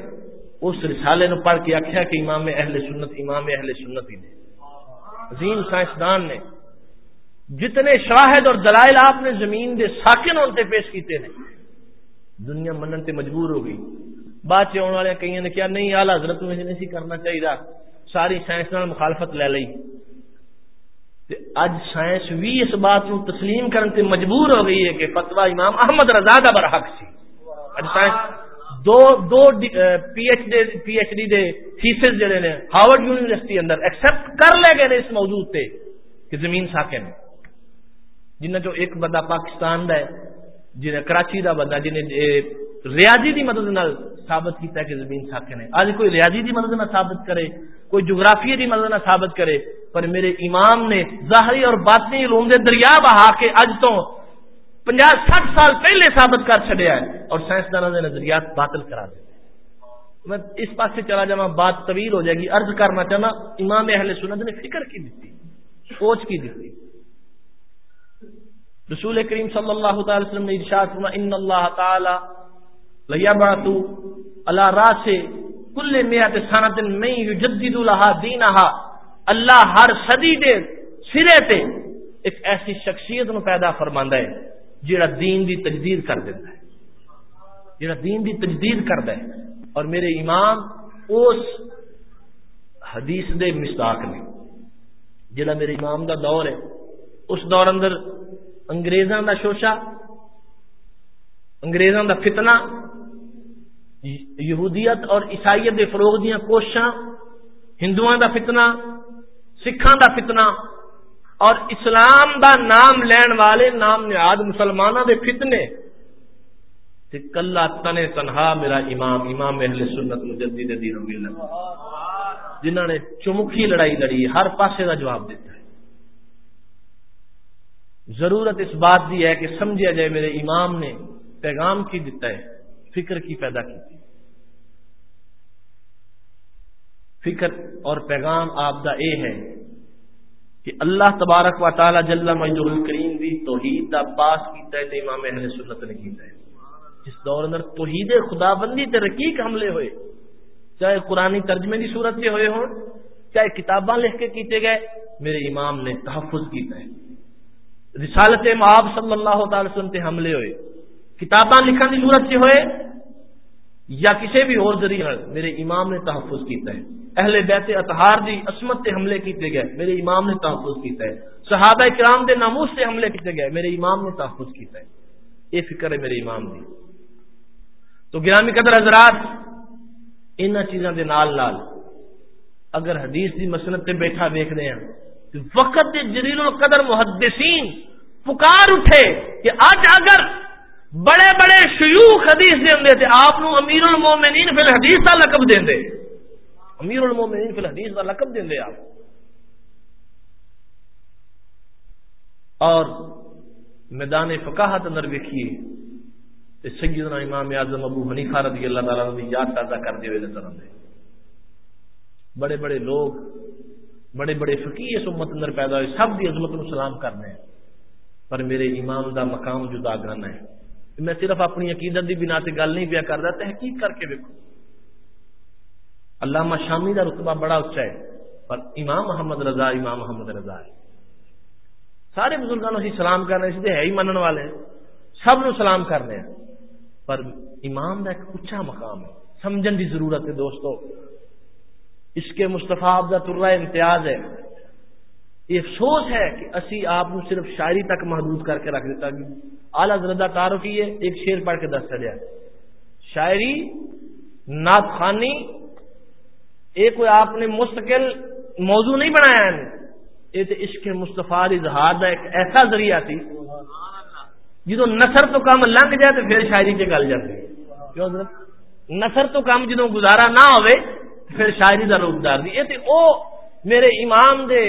اس رسالے نو پڑھ کے آخیا کہ امام اہل سنت، امام اہل سنت ہی نے۔ عظیم سائنسدان نے جتنے شاہد اور دلائل آپ نے زمین دے ساکن ہوتے پیش کیتے ہیں دنیا منن تے مجبور ہو گئی۔ بعد سے آنے والے کئی نے کیا نہیں آلہ حضرت میں نہیں کرنا چاہیے ساری سائنسدان مخالفت لے لئی۔ اج سائنس بھی اس بات نو تسلیم کرنے تے مجبور ہو گئی ہے کہ فتوا امام احمد رضا کا برحق سی۔ اج سائنس دو دو P H D P H D دے تھیسس جڑے نے ہارورڈ یونیورسٹی اندر ایکسپٹ کر لے گئے اس موضوع تے کہ زمین ساکن۔ جنہ جو ایک بندہ پاکستان دا ہے جنہیں کراچی دا بندہ جنہیں ریاضی دی مدد نال ثابت کیتا ہے کہ زمین ساکن ہے۔ آج کوئی ریاضی دی مدد نہ ثابت کرے کوئی جغرافیہ دی مدد نہ ثابت کرے، پر میرے امام نے ظاہری اور باطنی علوم دے دریا بہا کے اج تو پنجا سٹھ سال پہلے ثابت کر چڑیا ہے اور سائنسدانوں نے نظریات باطل کرا دے میں اس پاس سے چلا جاؤں، بات طویل ہو جائے گی۔ عرض کرنا چاہنا، امام اہل سنت نے فکر کی دیتی سوچ کی دیتی رسول کریم صلی اللہ تعالی وسلم نے ارشاد فرمایا، ان اللہ تعالی لیبعث علی راس کل میات سنت من یجدد لها دینها اللہ ہر صدی دے سرے تے ایک ایسی شخصیت نو پیدا فرماندا ہے جڑا دین دی تجدید کر دیندا ہے۔ جڑا دین دی تجدید کردا ہے۔ اور میرے امام اس حدیث دے مستاق نے جڑا میرے امام دا دور ہے۔ اس دور اندر انگریزاں دا شوشا انگریزاں دا فتنہ یہودیت اور عیسائیت دے فروغ دیا کوششاں، ہندوؤں دا فتنہ سکھان دا فتنہ، اور اسلام دا نام لین والے نام نیاد مسلمانوں دے فتنے۔ تے کلا تنے تنہا میرا امام امام اہل سنت مجدد دین و ملت جنہوں نے چمکھی لڑائی لڑی، ہر پاسے دا جواب دیتا ہے۔ ضرورت اس بات دی ہے کہ سمجھا جائے میرے امام نے پیغام کی دیتا ہے، فکر کی پیدا کی تھی فکر اور پیغام آپ دا اے ہے کہ اللہ تبارک و تعالی جل مجد الکریم دی توحید دا پاس کیتا ہے تے امام اہل سنت نے کیتا ہے۔ جس دور اندر توحید خدا بندی تے رقیق حملے ہوئے، چاہے قرآنی ترجمے دی صورت سے ہوئے ہوں، چاہے کتاباں لکھ کے کیتے گئے، میرے امام نے تحفظ کیتا ہے۔ رسالت معاب صلی اللہ تعالی وسلم تے حملے ہوئے۔ کتاباں لکھن کی صورت سے ہوئے، یا کسی بھی اور ذریعے میرے امام نے تحفظ کیتا ہے۔ اہل بیت اتہار دی عصمت سے حملے کیتے گئے، میرے امام نے تحفظ کیتا ہے۔ صحابہ کرام دے ناموس سے حملے کیتے گئے، میرے امام نے تحفظ کیتا ہے۔ یہ فکر ہے میرے امام دی۔ تو گرامی قدر حضرات ان چیزوں کے نال نال اگر حدیث دی مسنت تے بیٹھا ویک رہے ہیں تو وقت جلیل القدر محدثین پکار اٹھے کہ آج اگر بڑے بڑے شیوخ حدیث دے تھے آپ امیر المومنین فی الحدیث کا لقب دیں دے۔ امیر المومنین فی الحدیث کا لقب دیں دے آپ اور میدان فقاہت اندر ویکھیے سیدنا امام اعظم ابو حنیفہ رضی اللہ تعالیٰ نے یاد تازہ کرتے ہوئے نظر آتے بڑے بڑے لوگ، بڑے بڑے فقی اس امت اندر پیدا ہوئے، سب کی عظمت نو سلام کرنے پر میرے امام دا مقام جدا گانا ہے۔ میں صرف اپنی عقیدت کی بنا سے گل نہیں پیا کر رہا تحقیق کر کے دیکھو علامہ شامی کا رتبہ بڑا اچا ہے، پر امام محمد رضا، امام محمد رضا ہے۔ سارے بزرگوں اسی سلام کر رہے ہے ہی منن والے سب نو سلام کر رہے ہیں۔ پر امام کا ایک اچا مقام ہے۔ سمجھن کی ضرورت ہے دوستو۔ اس کے مستفا کا ترا امتیاز ہے۔ یہ افسوس ہے کہ اسی آپ صرف شاعری تک محدود کر کے رکھ دیتا اعلیٰ زردہ تارو کی ہے ایک شیر پڑھ کے دس چلے شاعری، نعت خانی ایک کوئی آپ نے مستقل موضوع نہیں بنایا ہے؟ یہ تو عشق مصطفیٰ اظہار کا ایک ایسا ذریعہ تھی جدو نثر تو کام لنگ جائے تو پھر شاعری کے گل جاتی کیوں نثر تو کام جدو گزارا نہ ہوئے پھر شاعری کا روپ دار دی۔ یہ تو او میرے امام دے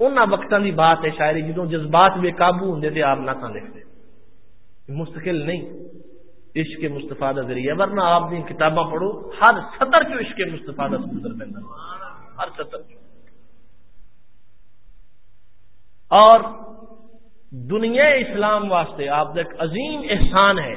ان وقتوں کی بات ہے شاعری جدو جذبات بے قابو ہوں تھے آپ نہ لکھتے مستقل نہیں۔ عشق مستفا کا ذریعہ ورنہ آپ نے کتاباں پڑھو، ہر سطر چو عشق مستفا کا سمندر پہ ہر سطر چو اور دنیا اسلام واسطے آپ کا ایک عظیم احسان ہے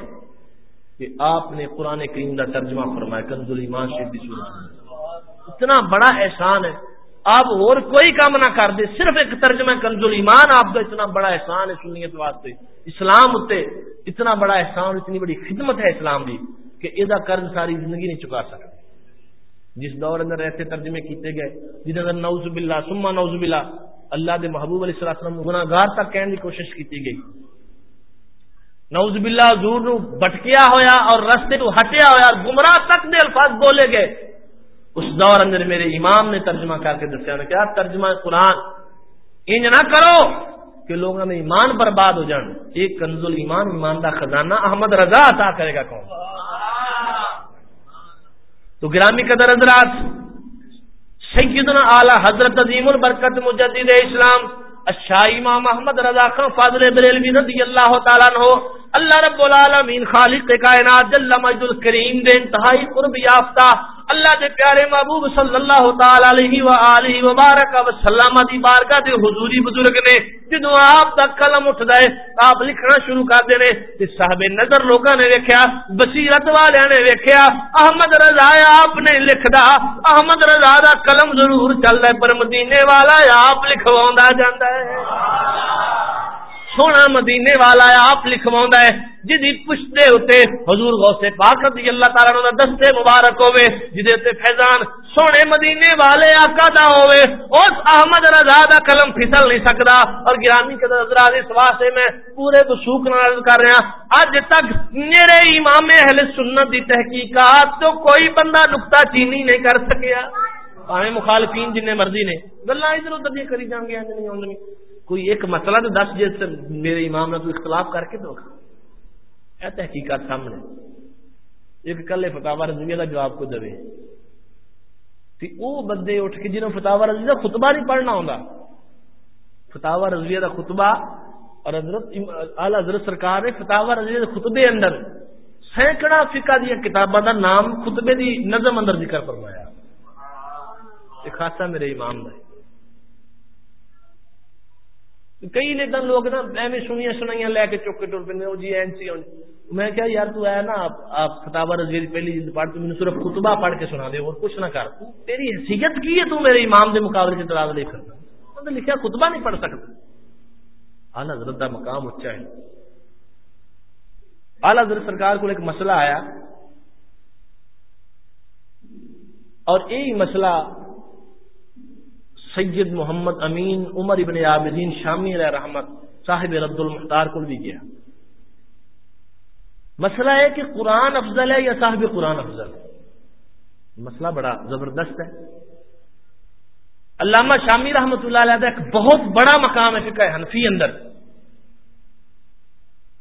کہ آپ نے قرآن کریم کا ترجمہ فرمایا، کنز ایمان شریف کی صورت اتنا بڑا احسان ہے۔ آپ اور کوئی کام نہ کر دے، صرف ایک ترجمہ کنز ایمان آپ کا اتنا بڑا احسان ہے سنیت واسطے۔ اسلام اتنے اتنا بڑا احسان، اتنی بڑی خدمت ہے اسلام کی کہ یہ قرض ساری زندگی نہیں چکا سکتے جس دور اندر ایسے ترجمے کیتے گئے جن اندر نوز باللہ سما نوز باللہ، اللہ دے محبوب علیہ السلام گناگار تک کہنے کی کوشش کی گئی۔ نوز باللہ حضور نو بٹکیا ہویا اور رستے تو ہٹیا ہویا اور گمراہ تک دے الفاظ بولے گئے۔ اس دور اندر میرے امام نے ترجمہ کر کے دسیا نے کیا ترجمہ قرآن، انج نہ کرو کہ لوگوں میں ایمان برباد ہو جان۔ ایک کنز ایمان ایمان دا خزانہ احمد رضا عطا کرے گا کون تو گرامی قدر حضرات، سیدنا اعلی حضرت عظیم البرکت مجدد اسلام اشائی امام محمد رضا خان فاضل بریلوی رضی اللہ تعالیٰ عنہ، اللہ رب العالمین خالق کائنات جل مجد الکریم دے انتہائی قرب یافتہ اللہ دے پیارے محبوب صلی اللہ تعالی علیہ والہ وبارک وسلم دی بارگاہ دے حضوری بزرگ نے، جدوں آپ دا قلم اٹھ دے آپ لکھنا شروع کر دے نے تے صاحب نظر لوکاں نے ویکھیا، بصیرت والے نے ویکھیا، احمد رضا آپ نے لکھدا، احمد رضا دا قلم ضرور چلدا پر مدینے والا آپ لکھواوندا جاندا ہے۔ سبحان اللہ سونا مدینے والا ہے، آپ لکھوا ہے۔ جی پشتے اتنے حضور غوث پاک رضی اللہ تعالیٰ نے دستے مبارک ہوئے، جدی جی فیضان سونے مدینے والے آقا دا ہوئے، اس احمد رضا دا قلم پھسل نہیں سکتا اور گرامی کے حضرات اس واسطے میں پورے بسوک ناراض کر رہا اج تک میرے امام اہل سنت دی تحقیقات تو کوئی بندہ نقطہ چینی نہیں کر سکیا۔ پاوے مخالفین جن مرضی نے گلا ادھر ادھر کری جان گیا نہیں۔ کوئی ایک مسئلہ تو دس جس سے میرے امام نے تو اختلاف کر کے تو اے تحقیقات سامنے۔ ایک کلے فتح رضویہ کا جواب کو دے۔ وہ بندے اٹھ کے جنہوں فتح رضویہ کا خطبہ نہیں پڑھنا ہوتا فتح رضویہ کا خطبہ اور حضرت اعلی حضرت سرکار نے فتح رضویہ کے خطبے اندر سینکڑا فقہ دیا کتابوں کا نام خطبے دی نظم اندر ذکر فرمایا۔ یہ خاصا میرے امام کا کئی نے دن لوگ نا ایویں سنیا سنائیاں لے کے چک کے ٹر پہ جی این سی میں کیا یار تو ہے نا، آپ فتح رضوی پہلی جلد پڑھ تو مجھے صرف خطبہ پڑھ کے سنا دے، اور کچھ نہ کر۔ تیری حیثیت کی ہے تو میرے امام دے مقابلے سے تلاز لے کرتا لکھا خطبہ نہیں پڑھ سکتا۔ اعلی حضرت کا مقام اچا ہے۔ اعلی حضرت سرکار کو ایک مسئلہ آیا۔ اور یہی مسئلہ سید محمد امین عمر ابن عابدین شامی علیہ رحمت، صاحب رد المختار کو بھی گیا مسئلہ ہے کہ قرآن افضل ہے یا صاحب قرآن افضل؟ ہے مسئلہ بڑا زبردست ہے۔ علامہ شامی رحمت اللہ علیہ ایک بہت بڑا مقام ہے فکر حنفی اندر۔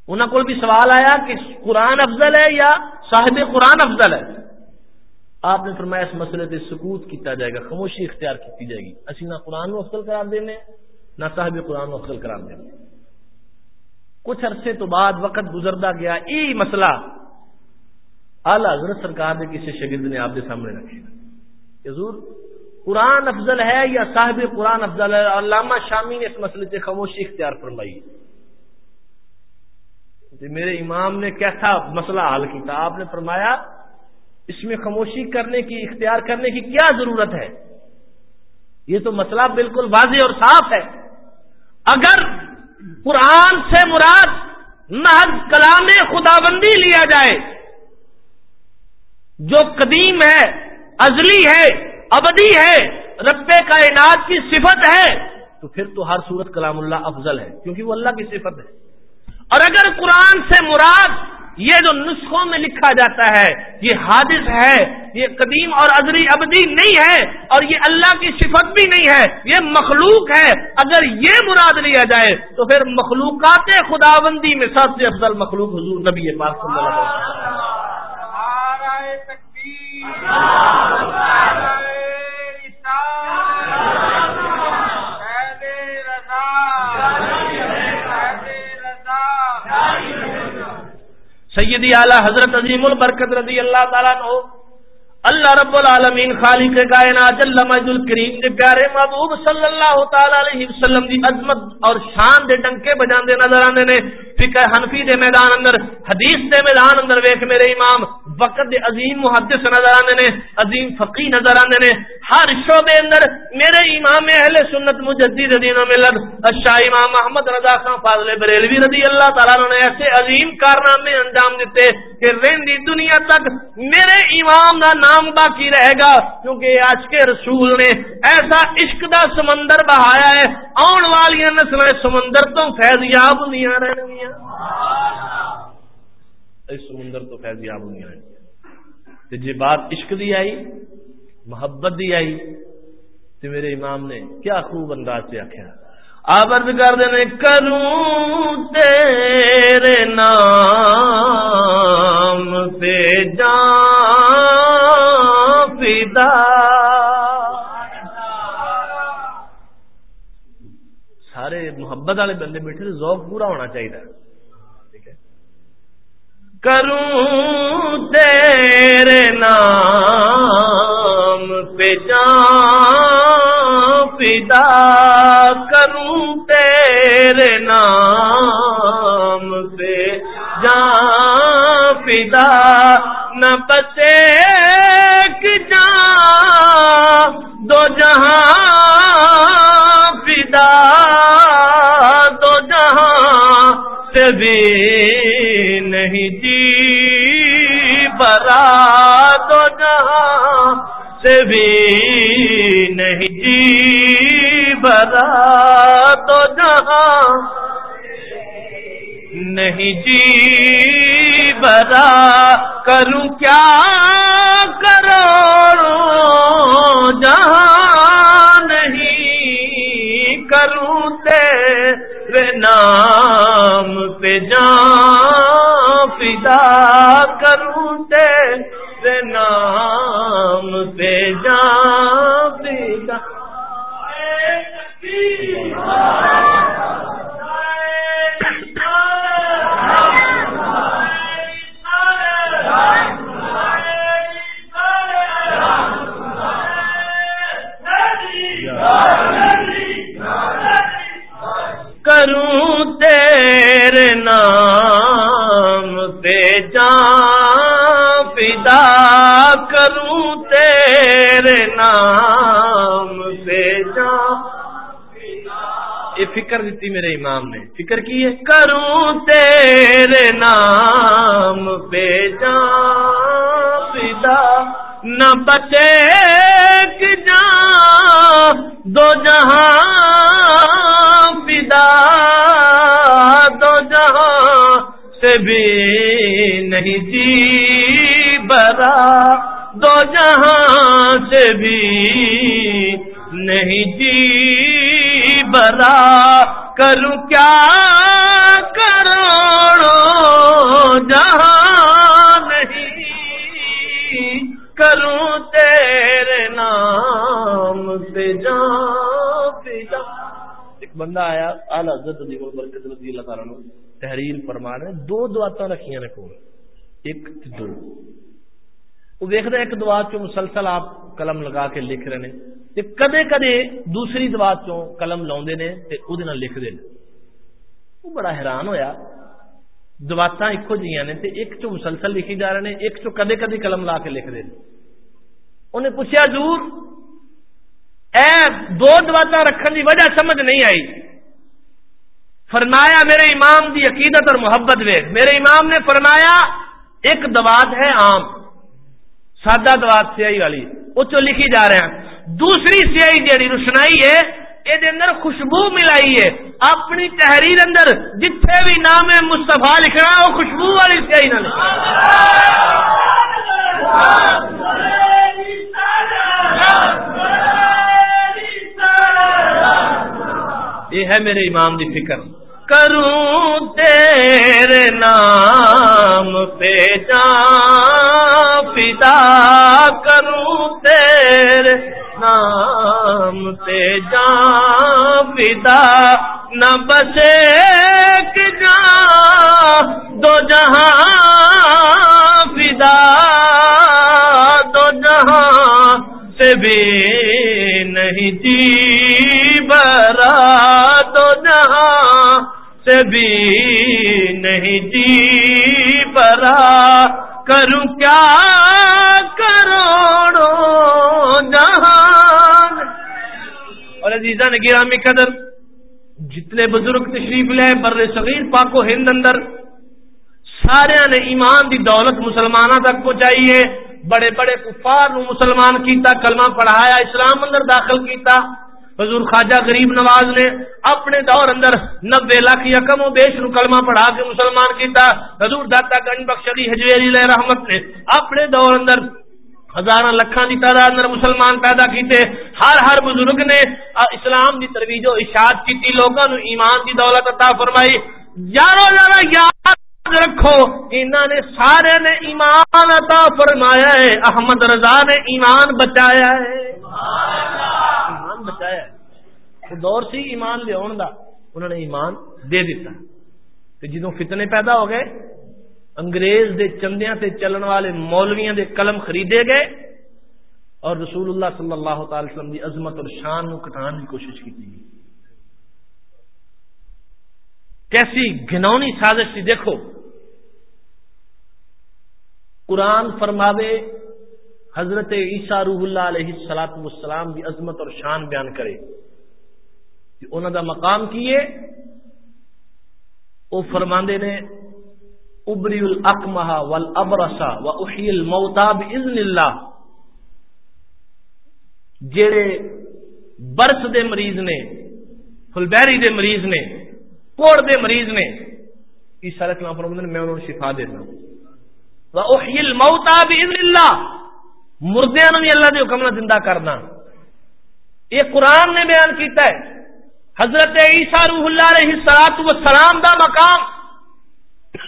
انہوں کو بھی سوال آیا کہ قرآن افضل ہے یا صاحب قرآن افضل ہے؟ آپ نے فرمایا اس مسئلے سے سکوت کیتا جائے گا، خاموشی اختیار کی جائے گی۔ اسی نہ قرآن افضل قرار دینے نہ صاحب قرآن افضل قرار دینے کچھ عرصے تو بعد وقت گزرتا گیا یہی مسئلہ اعلی حضرت سرکار نے کسی شگرد نے آپ کے سامنے رکھے حضور، قرآن افضل ہے یا صاحب قرآن افضل ہے؟ علامہ شامی نے اس مسئلے سے خاموشی اختیار فرمائی۔ میرے امام نے کیسا مسئلہ حل کیا آپ نے فرمایا اس میں خاموشی کرنے کی، اختیار کرنے کی کیا ضرورت ہے؟ یہ تو مسئلہ بالکل واضح اور صاف ہے۔ اگر قرآن سے مراد محض کلام خدا بندی لیا جائے، جو قدیم ہے، ازلی ہے، ابدی ہے، رب کائنات کی صفت ہے، تو پھر تو ہر صورت کلام اللہ افضل ہے، کیونکہ وہ اللہ کی صفت ہے۔ اور اگر قرآن سے مراد یہ جو نسخوں میں لکھا جاتا ہے یہ حادث ہے یہ قدیم اور ادری ابدی نہیں ہے اور یہ اللہ کی صفت بھی نہیں ہے یہ مخلوق ہے۔ اگر یہ مراد لیا جائے تو پھر مخلوقات خدا بندی میں سب سے افضل مخلوق حضور نبی پاک صلی اللہ علیہ سیدی اعلیٰ حضرت عظیم البرکت رضی اللہ تعالیٰ عنہ اللہ رب العالمین خالق کائنات اللہ مجد الکریم دے پیارے محبوب صلی اللہ تعالی علیہ وسلم دی عظمت اور شان دے ڈنکے بجان دے نظر آنے نے۔ فکر حنفی دے میدان اندر، حدیث دے میدان اندر ویکھ میرے امام، وقت دے عظیم محدث نظر آنے نے، عظیم فقی نظر آنے نے۔ ہر شعبے اندر میرے امام اہل سنت مجدد دین و ملت الشاہ امام محمد رضا خان فاضل بریلوی رضی اللہ تعالیٰ نے ایسے عظیم کارنامے انجام دیتے کہ رہندی دنیا تک میرے امام کا نام باقی رہے گا، کیونکہ آج کے رسول نے ایسا عشق دا سمندر بہایا ہے، آن والی نسل سمندر تو فیضیاب ہوں رہنگیاں سمندر تو فیضیاب ہوں رہنگیاں جی بات عشق دی آئی، محبت دی آئی تو میرے امام نے کیا خوب انداز سے آخیا آبرد کر دینے کروں تیرے نام پہ جان۔ سارے محبت والے بندے بیٹھے ذوق پورا ہونا چاہیے۔ کروں تیرے نام پہ جان پیدا کروں تیرے نام پہ جان پیدا نہ بچے دو جہاں فدا، دو جہاں سے بھی نہیں جی برا، دو جہاں سے بھی نہیں جی برا، دو جہاں نہیں جی برا کروں کیا کرو جہاں نہیں کروں تیرے نام پہ جان فدا کروں تیرے تیرے نام پہ جان فدا کروں تیرے نام پہ جان یہ فکر دیتی میرے امام نے۔ فکر کی ہے؟ کروں تیرے نام پہ جان فدا۔ نہ بچے جان دو جہاں بھی نہیں جی برا دو جہاں سے بھی نہیں جی برا۔ کروں کیا بندہ آیا آلہ حضرت علی برکت رضی اللہ تعالیٰ نے تحریر فرما رہے دو دعاتاں رکھیاں نے کو ایک دو۔ وہ دیکھ رہے ایک دعا چو مسلسل آپ قلم لگا کے لکھ رہے ہیں تے کدے کدے دوسری دعا چو قلم لاؤندے نے، تے او نال لکھ دے وہ بڑا حیران ہویا۔ دعاتاں ایکو جیاں نے، تے ایک چو مسلسل لکھی جا رہے ہیں ایک چو کدے کدے قلم لا کے لکھ دے انہیں پوچھا حضور اے دو دعا رکھنے کی وجہ سمجھ نہیں آئی فرمایا میرے امام دی عقیدت اور محبت ویخ میرے امام نے فرمایا ایک دوات ہے عام سادہ دوات سیائی والی وہ چو لکھی جا رہے ہیں دوسری سیائی جیڑی روشنائی ہے یہ اندر خوشبو ملائی ہے اپنی تحریر اندر جتھے بھی نام مستفا لکھنا وہ خوشبو والی سے ہی نہ یہ ہے میرے امام دی فکر۔ کروں تیرے نام پہ جان فدا کروں تیرے نام پہ جان فدا نہ بسے جان دو جہاں، فدا دو جہاں۔ سے بھی نہیں جی برا دو جہاں سے بھی نہیں جی برا کروں کیا کروڑوں جہان اور عزیزہ نے گرامی قدر، جتنے بزرگ تشریف لے، بر صغیر پاکو ہند اندر، سارے نے ایمان دی دولت مسلمانوں تک پہنچائی ہے۔ بڑے بڑے کفار نو مسلمان کیتا، کلمہ پڑھایا، اسلام اندر داخل کیتا۔ حضور خواجہ غریب نواز نے اپنے دور اندر نبے لاکھ یکم و بیش نو کلمہ پڑھا کے مسلمان کیتا۔ حضور داتا گنج بخش علی حجویری علیہ رحمت نے اپنے دور اندر ہزار لکھان کی تعداد اندر مسلمان پیدا کیتے۔ ہر ہر بزرگ نے اسلام کی ترویج و اشاعت کی لوگوں ایمان کی دولت عطا فرمائی۔ یارو یارو یاد رکھو۔ انہوں نے سارے نے ایمان عطا فرمایا ہے۔ احمد رضا نے ایمان بچایا ہے۔ ایمان بچایا ہے۔ دور سی ایمان لیا انہوں نے ایمان دے دیتا۔ جدو فتنے پیدا ہو گئے، انگریز دے چندیاں تے چلن والے مولویاں دے قلم خریدے گئے۔ اور رسول اللہ صلی اللہ تعالی وسلم دی عظمت اور شان نو کٹان کی کوشش کی گئی کیسی گھنونی سازش تھی، دیکھو۔ قرآن فرماوے، حضرت عیسیٰ روح اللہ علیہ السلاط والسلام کی عظمت اور شان بیان کرے۔ انہوں دا مقام کیے وہ فرماندے نے، ابری الاقمہ والابرسا و احی الموتا باذن اللہ۔ جڑے برس دے مریض نے فلبیری دے مریض نے کوڑ دے مریض نے۔ عیسیٰ علیہ السلام فرماندے میں انہوں نے شفا دینا و احی الموتا اللہ۔ مردے بھی اللہ کے حکم زندہ کرنا۔ یہ قرآن نے بیان کیتا ہے۔ حضرت عیسیٰ روح اللہ علیہ سلاط و سلام دا مقام۔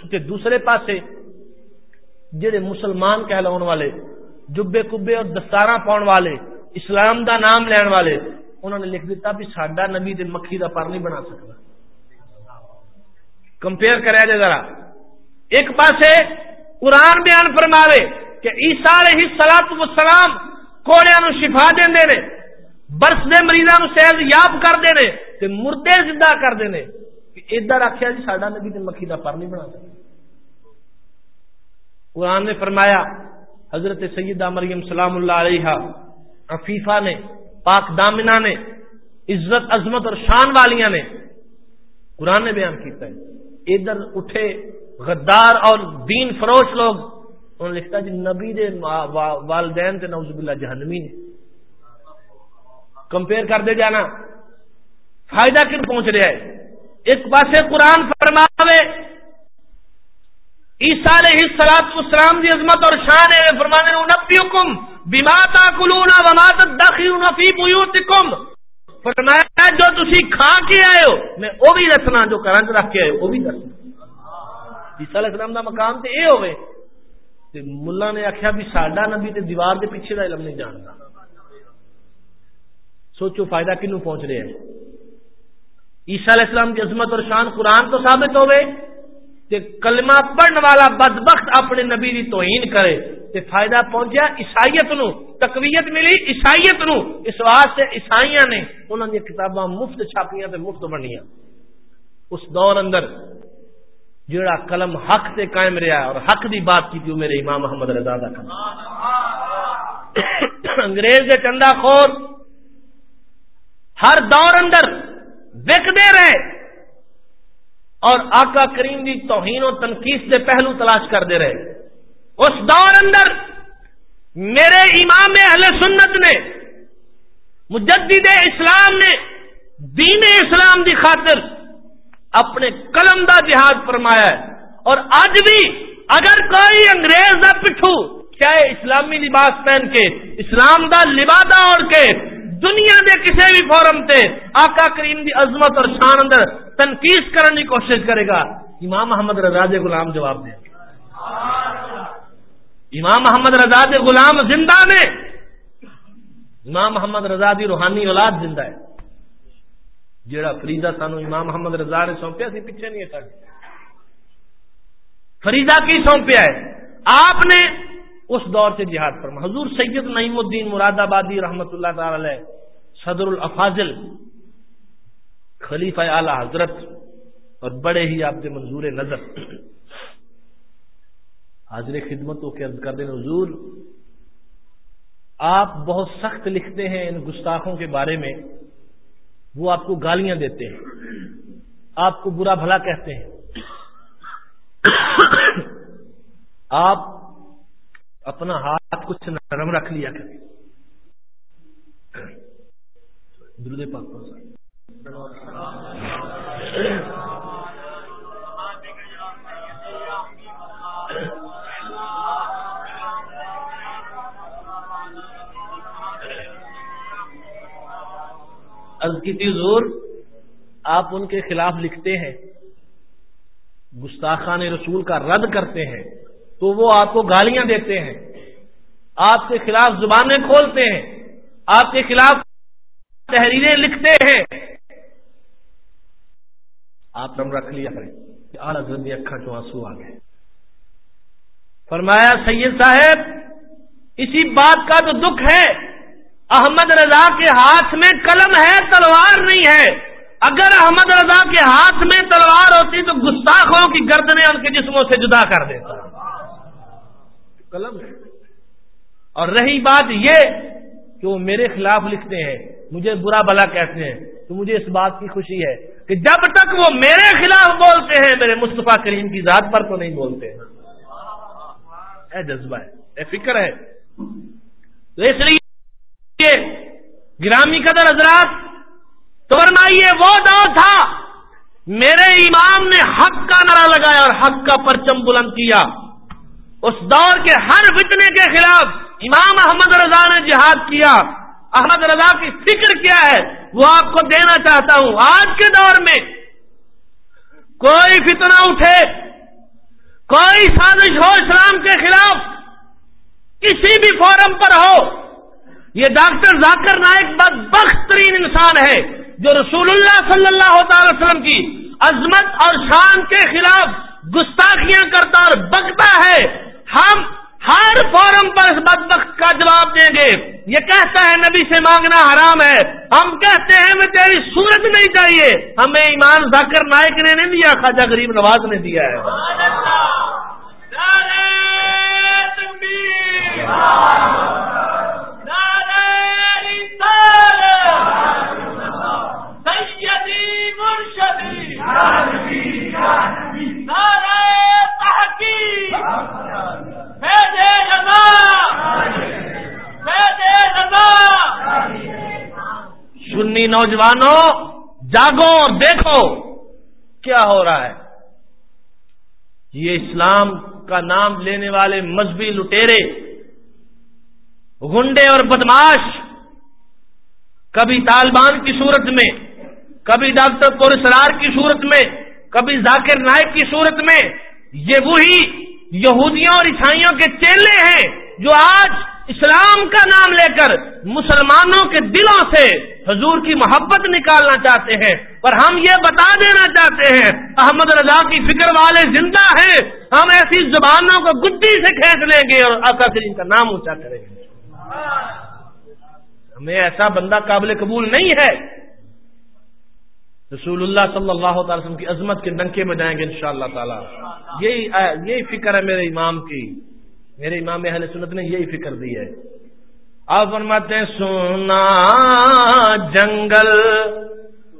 تے دوسرے پاسے جڑے مسلمان کہلاؤ والے، جبے کبے اور دستاراں پاؤن والے، اسلام دا نام لین والے، انہوں نے لکھ دیتا بھی ساڈا نبی دے مکھی دا پر نہیں بنا سکتا۔ کمپیئر کرا جائے ذرا۔ ایک پاسے قرآن بیان فرماوے کہ عیسا علیہ سلاط وسلام کوڑیا نو شفا دے نے، برس دے مریضوں نو صحت یاب کرتے ہیں تے مردے زندہ کرتے ہیں ادھر آخیا جی ساڈا نبی تے مکھی دا پر نہیں بنا سکتا۔ قرآن نے فرمایا، حضرت سیدہ مریم سلام اللہ علیہ، عفیفہ نے، پاک دامنا نے، عزت، عظمت اور شان والیاں نے قرآن نے بیان کیتا ہے۔ ادھر اٹھے، غدار اور دین فروش لوگ، انہوں نے لکھتا جی نبی دے والدین تے نوز باللہ جہنمی نے۔ کمپیئر کر دے جانا۔ فائدہ کن پہنچ رہا ہے؟ ایک پاسے قرآن فرماوے، عیسیٰ علیہ السلام اسلام دی عظمت اور شان ہے۔ فرمانے نبی نبیکم بما تاکلون وما تدخرون فی بیوتکم۔ فرمایا، جو تسی کھا کے آئے ہو، میں وہ بھی دسنا، جو کرنٹ رکھ کے آئے ہو وہ بھی دسنا۔ عیسیٰ علیہ السلام دا مقام تے اے ہوئے۔ تے ملا نے آخیا بھی ساڈا نبی تے دیوار دے پیچھے دا علم نہیں جانتا سوچو فائدہ کنو پہنچ رہے ہیں۔ عیسیٰ علیہ السلام کی عظمت اور شان قرآن تو ثابت ہوئے۔ کہ کلمہ پڑھنے والا بدبخت اپنے نبی کی توہین کرے۔ تے فائدہ پہنچیا عیسائیت نو، تقویت ملی عیسائیت نو۔ اس واسطے عیسائیاں نے انہوں نے کتاباں مفت چھاپیاں تے مفت بنیاں۔ اس دور اندر جڑا قلم حق سے قائم رہا اور حق دی بات کی تھی میرے امام محمد رضا کا کلم انگریز کے چندہ خور ہر دور اندر وکدے رہے اور آقا کریم دی توہین و تنقید سے پہلو تلاش کرتے رہے۔ اس دور اندر میرے امام اہل سنت نے، مجدد اسلام نے، دین اسلام دی خاطر اپنے قلم دا جہاد فرمایا ہے۔ اور آج بھی اگر کوئی انگریز دا پٹھو، چاہے اسلامی لباس پہن کے، اسلام دا لبادہ اوڑ کے، دنیا دے کسی بھی فورم تے آقا کریم دی عظمت اور شان اندر تنقید کرنے کی کوشش کرے گا۔ امام محمد رضا دے غلام جواب دے۔ امام محمد رضا دے غلام زندہ نے۔ امام محمد رضا دی روحانی اولاد زندہ ہے۔ جیڑا فریدا سانو امام محمد رضا نے سونپیا سی، پیچھے نہیں ہٹا فریدا کی سونپیا ہے۔ آپ نے اس دور سے جہاد فرما۔ حضور سید نعیم الدین مراد آبادی رحمت اللہ تعالی علیہ، صدر الافاظل خلیفہ اعلی حضرت اور بڑے ہی آپ کے منظور نظر۔ حاضر خدمتوں کے عرض کر دیں، حضور، آپ بہت سخت لکھتے ہیں ان گستاخوں کے بارے میں، وہ آپ کو گالیاں دیتے ہیں، آپ کو برا بھلا کہتے ہیں۔ آپ اپنا ہاتھ کچھ نرم رکھ لیا کریں۔ درد پاک۔ کی تھی زور آپ ان کے خلاف لکھتے ہیں، گستاخان رسول کا رد کرتے ہیں، تو وہ آپ کو گالیاں دیتے ہیں۔ آپ کے خلاف زبانیں کھولتے ہیں، آپ کے خلاف تحریریں لکھتے ہیں۔ آپ رم رکھ لیا کریں آدمی اکھا چو آنسو آ گئے۔ فرمایا، سید صاحب، اسی بات کا تو دکھ ہے احمد رضا کے ہاتھ میں قلم ہے، تلوار نہیں ہے۔ اگر احمد رضا کے ہاتھ میں تلوار ہوتی تو گستاخوں کی گردنیں ان کے جسموں سے جدا کر دیتا۔ قلم ہے۔ اور رہی بات یہ کہ وہ میرے خلاف لکھتے ہیں، مجھے برا بلا کہتے ہیں، تو مجھے اس بات کی خوشی ہے کہ جب تک وہ میرے خلاف بولتے ہیں، میرے مصطفیٰ کریم کی ذات پر تو نہیں بولتے۔ اے جذبہ ہے، اے فکر ہے۔ تو اس لیے گرامی قدر حضرات تو فرمائیے وہ دور تھا، میرے امام نے حق کا نعرہ لگایا اور حق کا پرچم بلند کیا۔ اس دور کے ہر فتنے کے خلاف امام احمد رضا نے جہاد کیا۔ احمد رضا کی فکر کیا ہے؟ وہ آپ کو دینا چاہتا ہوں۔ آج کے دور میں کوئی فتنہ اٹھے، کوئی سازش ہو اسلام کے خلاف کسی بھی فورم پر ہو یہ ڈاکٹر ذاکر نائک بد بخت ترین انسان ہے جو رسول اللہ صلی اللہ تعالی وسلم کی عظمت اور شان کے خلاف گستاخیاں کرتا اور بکتا ہے۔ ہم ہر فورم پر اس بدبخت کا جواب دیں گے۔ یہ کہتا ہے نبی سے مانگنا حرام ہے۔ ہم کہتے ہیں میں تیری صورت نہیں چاہیے۔ ہمیں ایمان ذاکر نائک نے نہیں دیا، خواجہ غریب نواز نے دیا ہے۔ سنی نوجوانوں جاگو اور دیکھو کیا ہو رہا ہے۔ یہ اسلام کا نام لینے والے مذہبی لٹیرے گنڈے اور بدماش، کبھی طالبان کی صورت میں کبھی ڈاکٹر پورسرار کی صورت میں، کبھی ذاکر نائک کی صورت میں، یہ وہی یہودیوں اور عیسائیوں کے چیلے ہیں جو آج اسلام کا نام لے کر مسلمانوں کے دلوں سے حضور کی محبت نکالنا چاہتے ہیں۔ پر ہم یہ بتا دینا چاہتے ہیں، احمد رضا کی فکر والے زندہ ہیں، ہم ایسی زبانوں کو گدی سے کھینچ لیں گے اور آقا کریم کا نام اونچا کریں گے۔ ہمیں ایسا بندہ قابل قبول نہیں ہے۔ رسول اللہ صلی اللہ تعالی وسلم کی عظمت کے ڈنکے میں جائیں گے ان شاء اللہ تعالیٰ. یہی یہی فکر ہے میرے امام کی. میرے امام اہل سنت نے یہی فکر دی ہے. آپ فرماتے ہیں، سونا جنگل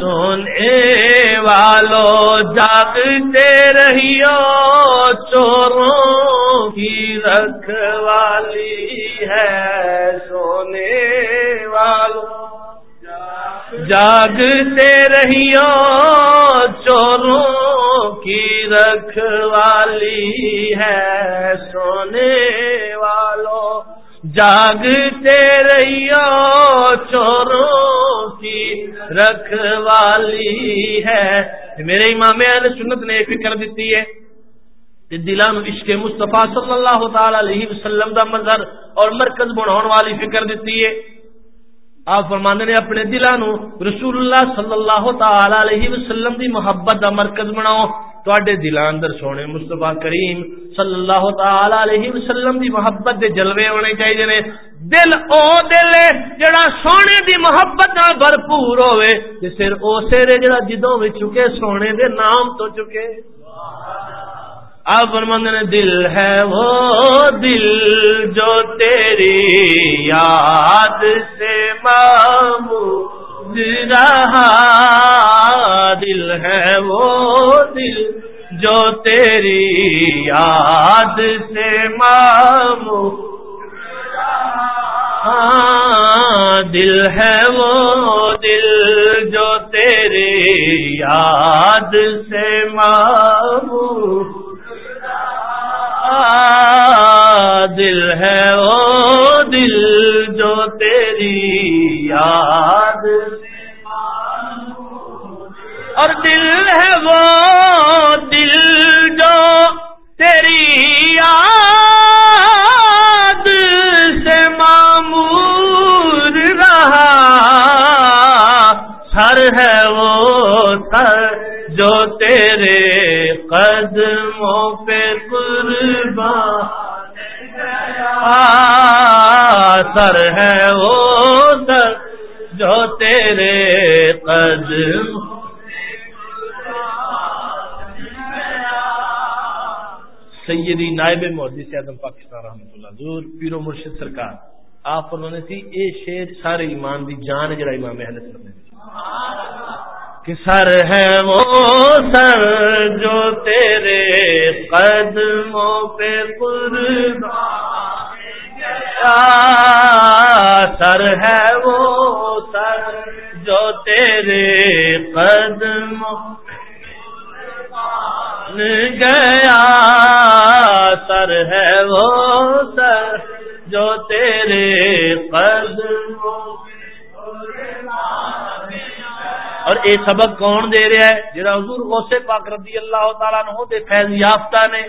سونے والو، جاگتے رہیو، چوروں کی رکھوالی ہے سونے والو۔ جاگتے رہیو، چوروں کی رکھوالی ہے سونے والو۔ جاگتے رہیو، چوروں رکھوالی ہے۔ میرے امام اہل سنت نے فکر دیتی ہے دلان عشق مصطفیٰ صلی اللہ تعالی علیہ وسلم دا مظہر اور مرکز بناؤ والی فکر دیتی ہے۔ آپ فرمانے نے اپنے دلان رسول اللہ صلی اللہ تعالی علیہ وسلم دی محبت دا مرکز بناؤ۔ تے دلان اندر سونے مصطفیٰ کریم صلی اللہ تعالی علیہ وسلم دی محبت دے جلوے ہونے چاہیے نے۔ دل او دل جڑا سونے دی محبت نال بھرپور ہوئے تے پھر او سیرے جڑا جدوں وچ چکے سونے دے نام تو چکے۔ اب فرمند نے، دل ہے وہ دل جو تیری یاد سے مامو رہا۔ دل ہے وہ جو تیری یاد سے مامو ہاں دل ہے وہ دل جو تیری یاد سے مامو ہاں، دل ہے وہ دل جو تیری یاد اور دل ہے وہ جو تیرے قدموں پہ قربان سر ہے وہ سر جو تیرے قدم سیدی نائب محدث اعظم پاکستان رحمۃ اللہ دور پیرو مرشد سرکار، آپ انہوں نے تھی، اے شیر، سارے ایمان دی جان جڑا امام اہل سنت کہ سر ہے وہ سر جو تیرے قدموں پہ قربان سر ہے وہ سر جو تیرے قدموں گیا۔ سر ہے وہ سر جو تیرے قدموں اور اے سبق کون دے رہا ہے؟ جڑا حضور غوث پاک رضی اللہ تعالیٰ عنہ دے فیض یافتہ نے،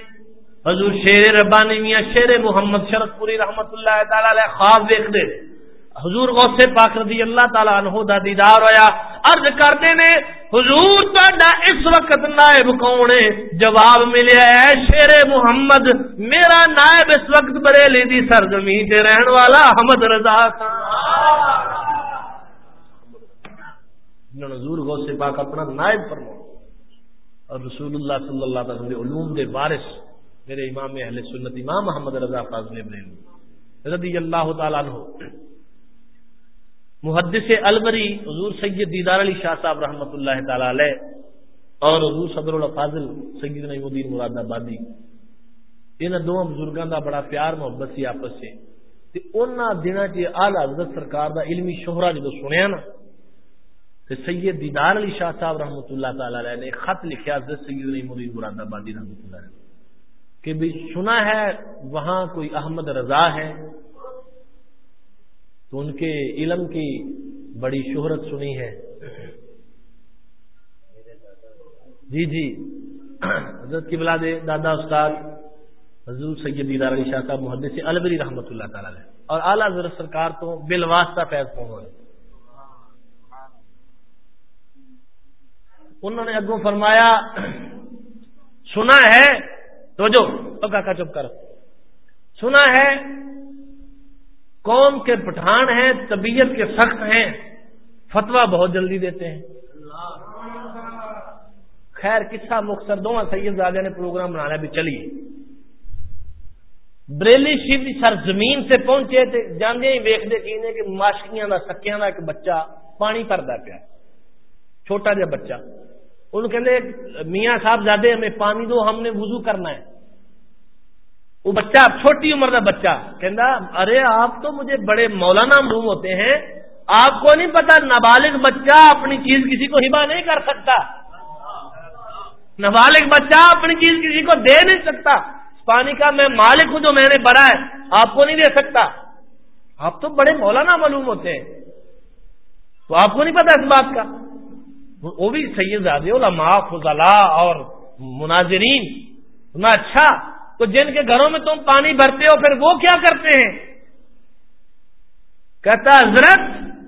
حضور شیر ربانی میاں شیر محمد شرط پوری رحمت اللہ تعالی علیہ خواب دیکھ دے حضور غوث پاک رضی اللہ تعالیٰ عنہ دا دیدار ہویا۔ عرض کرتے نے، حضور تا اس وقت نائب کون ہے؟ جواب ملیا ہے شیر محمد، میرا نائب اس وقت بریلی دی سرزمین تے رہن والا احمد رضا خان۔ جنہوں نے حضور غوث پاک اپنا نائب فرما اور رسول اللہ صلی اللہ علیہ وسلم دے علوم دے بارش میرے امام اہل سنت امام محمد رضا فاضل ابراہیم رضی اللہ تعالیٰ عنہ۔ محدث البری حضور سید دیدار علی شاہ صاحب رحمۃ اللہ تعالی علیہ اور حضور صدر الفاظل سید نعیم الدین مراد آبادی۔ ان دونوں بزرگوں کا بڑا پیار محبت سی آپس سے۔ انہوں دنوں چ آلہ حضرت سرکار دا علمی شہرا جدو سنیا نا تو سید دیدار علی شاہ صاحب رحمۃ اللہ تعالی علیہ نے خط لکھا، حضرت سید نعیم مراد آبادی رحمۃ اللہ علیہ کہ بھی سنا ہے وہاں کوئی احمد رضا ہے، تو ان کے علم کی بڑی شہرت سنی ہے۔ جی جی۔ حضرت کی بلا دے دادا استاد، حضور سید دیدار علی شاہ صاحب، محدث البری رحمۃ اللہ تعالی علیہ۔ اور اعلیٰ حضرت سرکار تو بل واسطہ فیض پہنچ ہوئے انہوں نے اگوں فرمایا، سنا ہے تو جو تو کاکا چپ کر سنا ہے، قوم کے پٹھان ہیں، طبیعت کے سخت ہیں فتوا بہت جلدی دیتے ہیں۔ خیر، قصہ مختصر دونوں سید زادہ نے پروگرام بنانا بھی چلیے۔ بریلی شیو جی سر زمین سے پہنچے تھے جانے ہی ویختے کی کہ ماشکیاں دا، سکیاں دا ایک بچہ پانی پھردا پیا۔ چھوٹا جا بچہ۔ ان کہتے میاں صاحب زیادہ ہمیں پانی دو، ہم نے وضو کرنا ہے۔ وہ بچہ، چھوٹی عمر کا بچہ کہنا ارے آپ تو مجھے بڑے مولانا معلوم ہوتے ہیں، آپ کو نہیں پتا نابالغ بچہ اپنی چیز کسی کو ہبا نہیں کر سکتا۔ نابالغ بچہ اپنی چیز کسی کو دے نہیں سکتا۔ پانی کا میں مالک ہوں جو میں نے بڑا ہے، آپ کو نہیں دے سکتا۔ آپ تو بڑے مولانا معلوم ہوتے ہیں۔ تو آپ کو نہیں پتا اس بات کا۔ وہ بھی سید علماء، فضلاء اور مناظرین۔ اتنا اچھا۔ تو جن کے گھروں میں تم پانی بھرتے ہو، پھر وہ کیا کرتے ہیں؟ کہتا حضرت،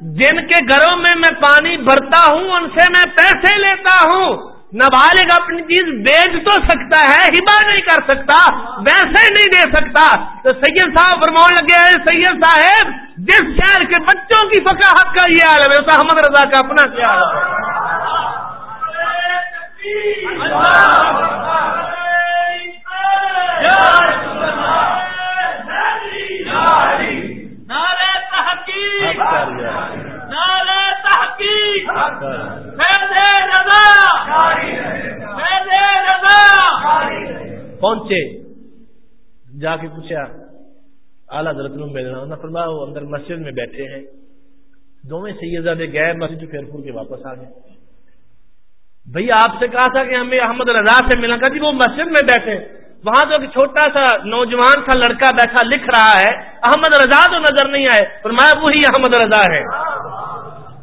جن کے گھروں میں میں پانی بھرتا ہوں، ان سے میں پیسے لیتا ہوں۔ نابالغ اپنی چیز بیچ تو سکتا ہے، ہبا نہیں کر سکتا، ویسے نہیں دے سکتا۔ تو سید صاحب فرمان لگے سید صاحب جس شہر کے بچوں کی فقاحت کا یہ حال ہے احمد رضا کا اپنا کیا پہنچے جا کے پوچھا۔ اعلیٰ حضرت میں فرما وہ اندر مسجد میں بیٹھے ہیں۔ دونوں سیدزادے گئے مسجد پھر کے واپس آ گئے۔ بھائی، آپ سے کہا تھا کہ ہمیں احمد رضا سے ملنا۔ کہا جی وہ مسجد میں بیٹھے وہاں تو ایک چھوٹا سا نوجوان سا لڑکا بیٹھا لکھ رہا ہے۔ احمد رضا تو نظر نہیں آئے۔ فرمایا، وہی احمد رضا ہے۔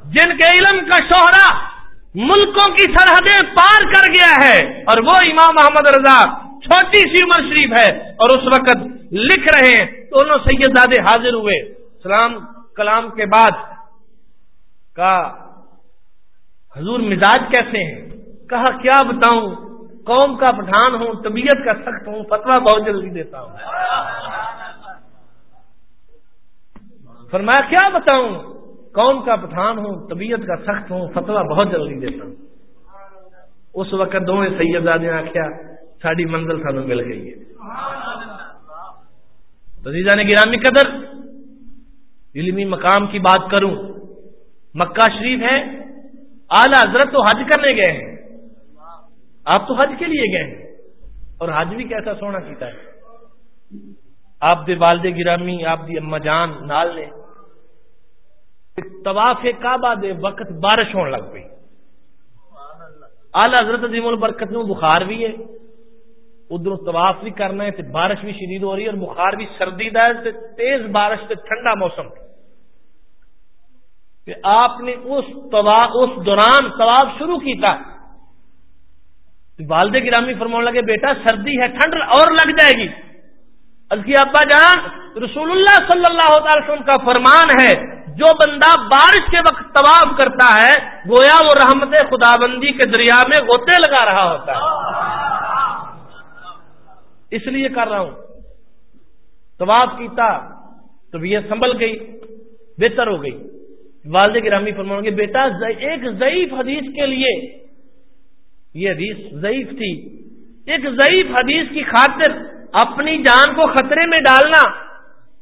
جن کے علم کا شوہرا ملکوں کی سرحدیں پار کر گیا ہے، اور وہ امام احمد رضا، چھوٹی سی عمر شریف ہے۔ اور اس وقت لکھ رہے ہیں دونوں سیدادے حاضر ہوئے۔ سلام، کلام کے بعد کا حضور مزاج کیسے ہیں؟ کہا، کیا بتاؤں؟ قوم کا پٹھان ہوں، طبیعت کا سخت ہوں فتوا بہت جلدی دیتا ہوں۔ فرمایا، کیا بتاؤں؟ قوم کا پٹھان ہوں، طبیعت کا سخت ہوں فتوا بہت جلدی دیتا ہوں۔ اس وقت دونوں سیدادے آخیا ساری منزل سانو مل گئی ہے۔ عزیزہ نے گرامی قدر، علمی مقام کی بات کروں۔ مکہ شریف ہے، اعلی حضرت تو حج کرنے گئے ہیں۔ آپ تو حج کے لیے گئے ہیں۔ اور حج بھی کیسا سونا کیتا ہے۔ آپ دے والد گرامی، آپ دی اما جان نال نے طواف کعبہ دے وقت بارش ہونے لگ پئی۔ اعلی حضرت عظیم البرکت میں بخار بھی ہے۔ ادھر طواف بھی کرنا ہے بارش بھی شدید ہو رہی ہے اور بخار بھی سردی دا ہے تیز بارش سے ٹھنڈا موسم۔ کہ آپ نے اس اس دوران طواف شروع کیتا۔ والد گرامی فرما لگے، بیٹا سردی ہے، ٹھنڈ اور لگ جائے گی۔ کی ابا جان، رسول اللہ صلی اللہ تعالی وسلم کا فرمان ہے، جو بندہ بارش کے وقت طواف کرتا ہے، گویا وہ رحمت خدا بندی کے دریا میں غوطے لگا رہا ہوتا ہے۔ اس لیے کر رہا ہوں۔ طواف کیتا طبیعت سنبھل گئی، بہتر ہو گئی۔ والد گرامی فرماؤں گے، بیٹا ایک ضعیف حدیث کے لیے۔ یہ حدیث ضعیف تھی۔ ایک ضعیف حدیث کی خاطر اپنی جان کو خطرے میں ڈالنا،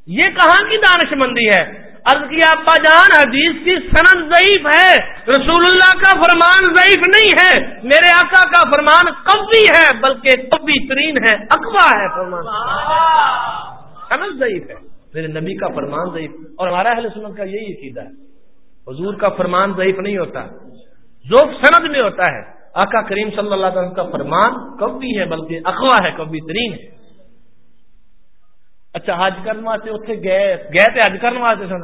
یہ کہاں کی دانش مندی ہے؟ عرض کیا ابا جان حدیث کی سند ضعیف ہے رسول اللہ کا فرمان ضعیف نہیں ہے میرے آقا کا فرمان کبھی ہے بلکہ کبھی ترین ہے اقوا ہے فرمان. سند ضعیف ہے میرے نبی کا فرمان ضعیف اور ہمارا اہل سنت کا یہی عقیدہ ہے۔ حضور کا فرمان ضعیف نہیں ہوتا ذوق سند میں ہوتا ہے۔ آقا کریم صلی اللہ علیہ وسلم کا فرمان کبھی ہے بلکہ اقوا ہے کبھی ترین ہے۔ اچھا حج کرنے واسطے اتنے گئے گئے تو حج کرنے واسطے سن۔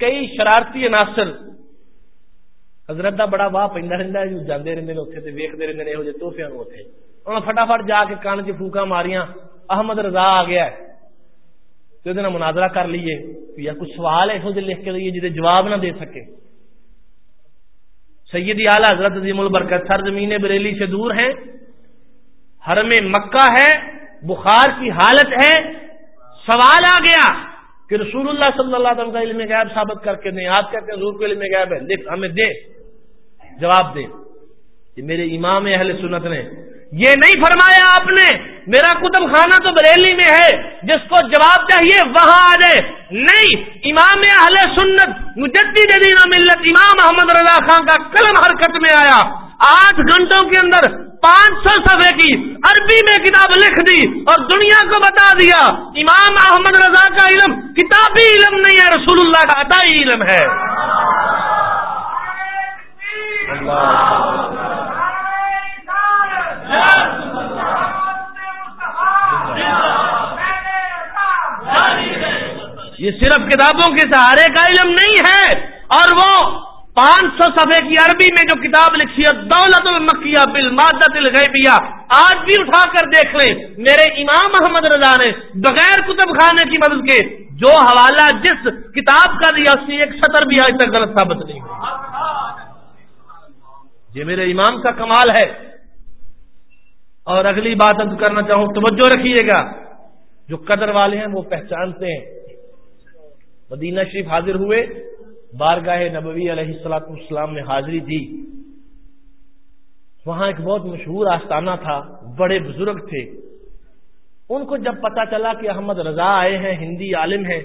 کئی شرارتی عناصر۔ حضرت کا بڑا واہ پہ رہتا ہے جانے رہتے ہیں اتنے ویکتے رہتے ہیں یہ توحفے اتنے انہوں فٹافٹ جا کے کان چ فوکا ماریاں، احمد رضا آ گیا تو یہ مناظرہ کر لیے یا کچھ سوال ہے یہو جہ لکھ کے لیے جی جواب نہ دے سکے۔ سیدی اعلی حضرت عظیم البرکت سر زمین بریلی سے دور ہیں۔ حرم مکہ ہے، بخار کی حالت ہے۔ سوال آ گیا کہ رسول اللہ صلی اللہ علیہ وسلم کا علم غیب ثابت کر کے دیں آپ کہتے ہیں حضور کو علم غیب ہے لکھ ہمیں دے۔ جواب دے۔ کہ میرے امام اہل سنت نے۔ یہ نہیں فرمایا آپ نے، میرا کتب خانہ تو بریلی میں ہے، جس کو جواب چاہیے وہاں آ جائے۔ نہیں، امام اہل سنت، مجدد دین ملت امام احمد رضا خان کا قلم حرکت میں آیا۔ آٹھ گھنٹوں کے اندر پانچ سو صفحے کی عربی میں کتاب لکھ دی اور دنیا کو بتا دیا، امام احمد رضا کا علم، کتابی علم نہیں ہے، رسول اللہ کا عطائی علم ہے۔ یہ صرف کتابوں کے سہارے کا علم نہیں ہے، اور وہ پانچ سو صفحے کی عربی میں جو کتاب لکھی ہے، دولت المکیہ بل مادت الغیبیہ، آج بھی اٹھا کر دیکھ لیں۔ میرے امام محمد رضا نے بغیر کتب خانے کی مدد کے جو حوالہ جس کتاب کا دیا، اس کی ایک سطر بھی آج تک غلط ثابت نہیں یہ میرے امام کا کمال ہے۔ اور اگلی بات اب کرنا چاہوں، توجہ رکھیے گا۔ جو قدر والے ہیں، وہ پہچانتے ہیں۔ مدینہ شریف حاضر ہوئے۔ بارگاہ نبوی علیہ السلاط السلام میں حاضری دی۔ وہاں ایک بہت مشہور آستانہ تھا، بڑے بزرگ تھے۔ ان کو جب پتا چلا کہ احمد رضا آئے ہیں، ہندی عالم ہیں،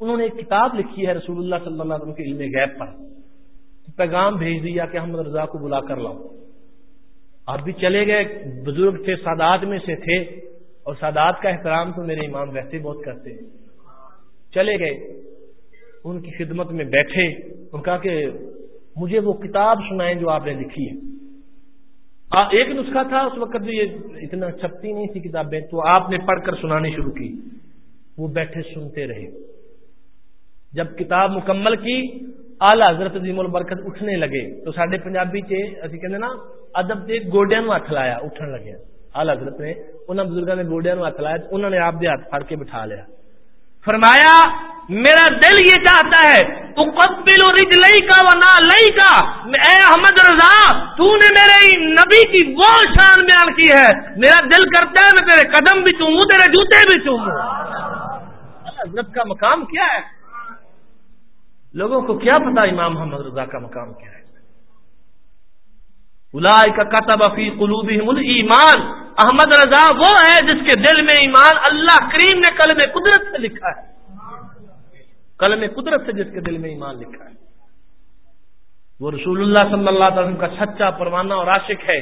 انہوں نے ایک کتاب لکھی ہے رسول اللہ صلی اللہ علیہ وسلم کے علم غیب پر۔ پیغام بھیج دیا کہ احمد رضا کو بلا کر لاؤ۔ آپ بھی چلے گئے، بزرگ تھے، سادات میں سے تھے۔ اور سادات کا احترام تو میرے امام ویسے بہت کرتے ہیں۔ چلے گئے۔ ان کی خدمت میں بیٹھے ان کہا کہ مجھے وہ کتاب سنائیں جو آپ نے لکھی ہے۔ ایک نسخہ تھا، اس وقت یہ اتنا چھپتی نہیں تھی کتابیں تو آپ نے پڑھ کر سنانی شروع کی۔ وہ بیٹھے سنتے رہے۔ جب کتاب مکمل کی آلہ حضرت عظیم البرکت اٹھنے لگے۔ تو سارے پنجابی چی کہ نا، ادب سے گوڈیا نو ہاتھ لایا، اٹھن لگے۔ آلہ حضرت نے انہوں بزرگوں نے گوڈیا نو ہاتھ لایا انہوں نے آپ دے ہاتھ پھڑ کے بٹھا لیا۔ فرمایا، میرا دل یہ چاہتا ہے تو قبل رجلئی کا و نہ لئی کا اے احمد رضا، تو نے میرے نبی کی وہ شان بیان کی ہے۔ میرا دل کرتا ہے، میں تیرے قدم بھی چوموں، تیرے جوتے بھی چوموں۔ حضرت کا مقام کیا ہے؟ لوگوں کو کیا پتا امام محمد رضا کا مقام کیا ہے؟ فی قلوب ایمان احمد رضا وہ ہے جس کے دل میں ایمان اللہ کریم نے کل میں قدرت سے لکھا ہے. قلم قدرت سے جس کے دل میں ایمان لکھا ہے. وہ رسول اللہ صلی اللہ علیہ وسلم کا سچا پروانہ اور عاشق ہے.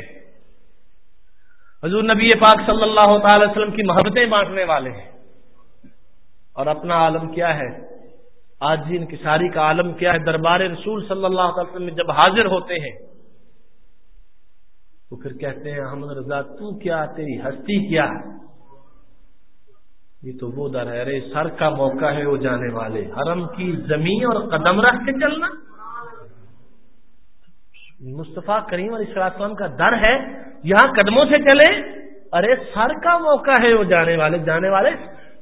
حضور نبی پاک صلی اللہ تعالی وسلم کی محبتیں بانٹنے والے ہیں. اور اپنا عالم کیا ہے؟ آج جی انکساری کا عالم کیا ہے؟ دربار رسول صلی اللہ علیہ وسلم میں جب حاضر ہوتے ہیں تو پھر کہتے ہیں، احمد رضا، تو کیا تیری ہستی کیا یہ تو وہ در ہے سر کا موقع ہے وہ جانے والے۔ حرم کی زمین اور قدم رکھ کے چلنا۔ مصطفیٰ کریم علیہ السلام کا در ہے، یہاں قدموں سے چلے۔ ارے سر کا موقع ہے وہ جانے والے جانے والے،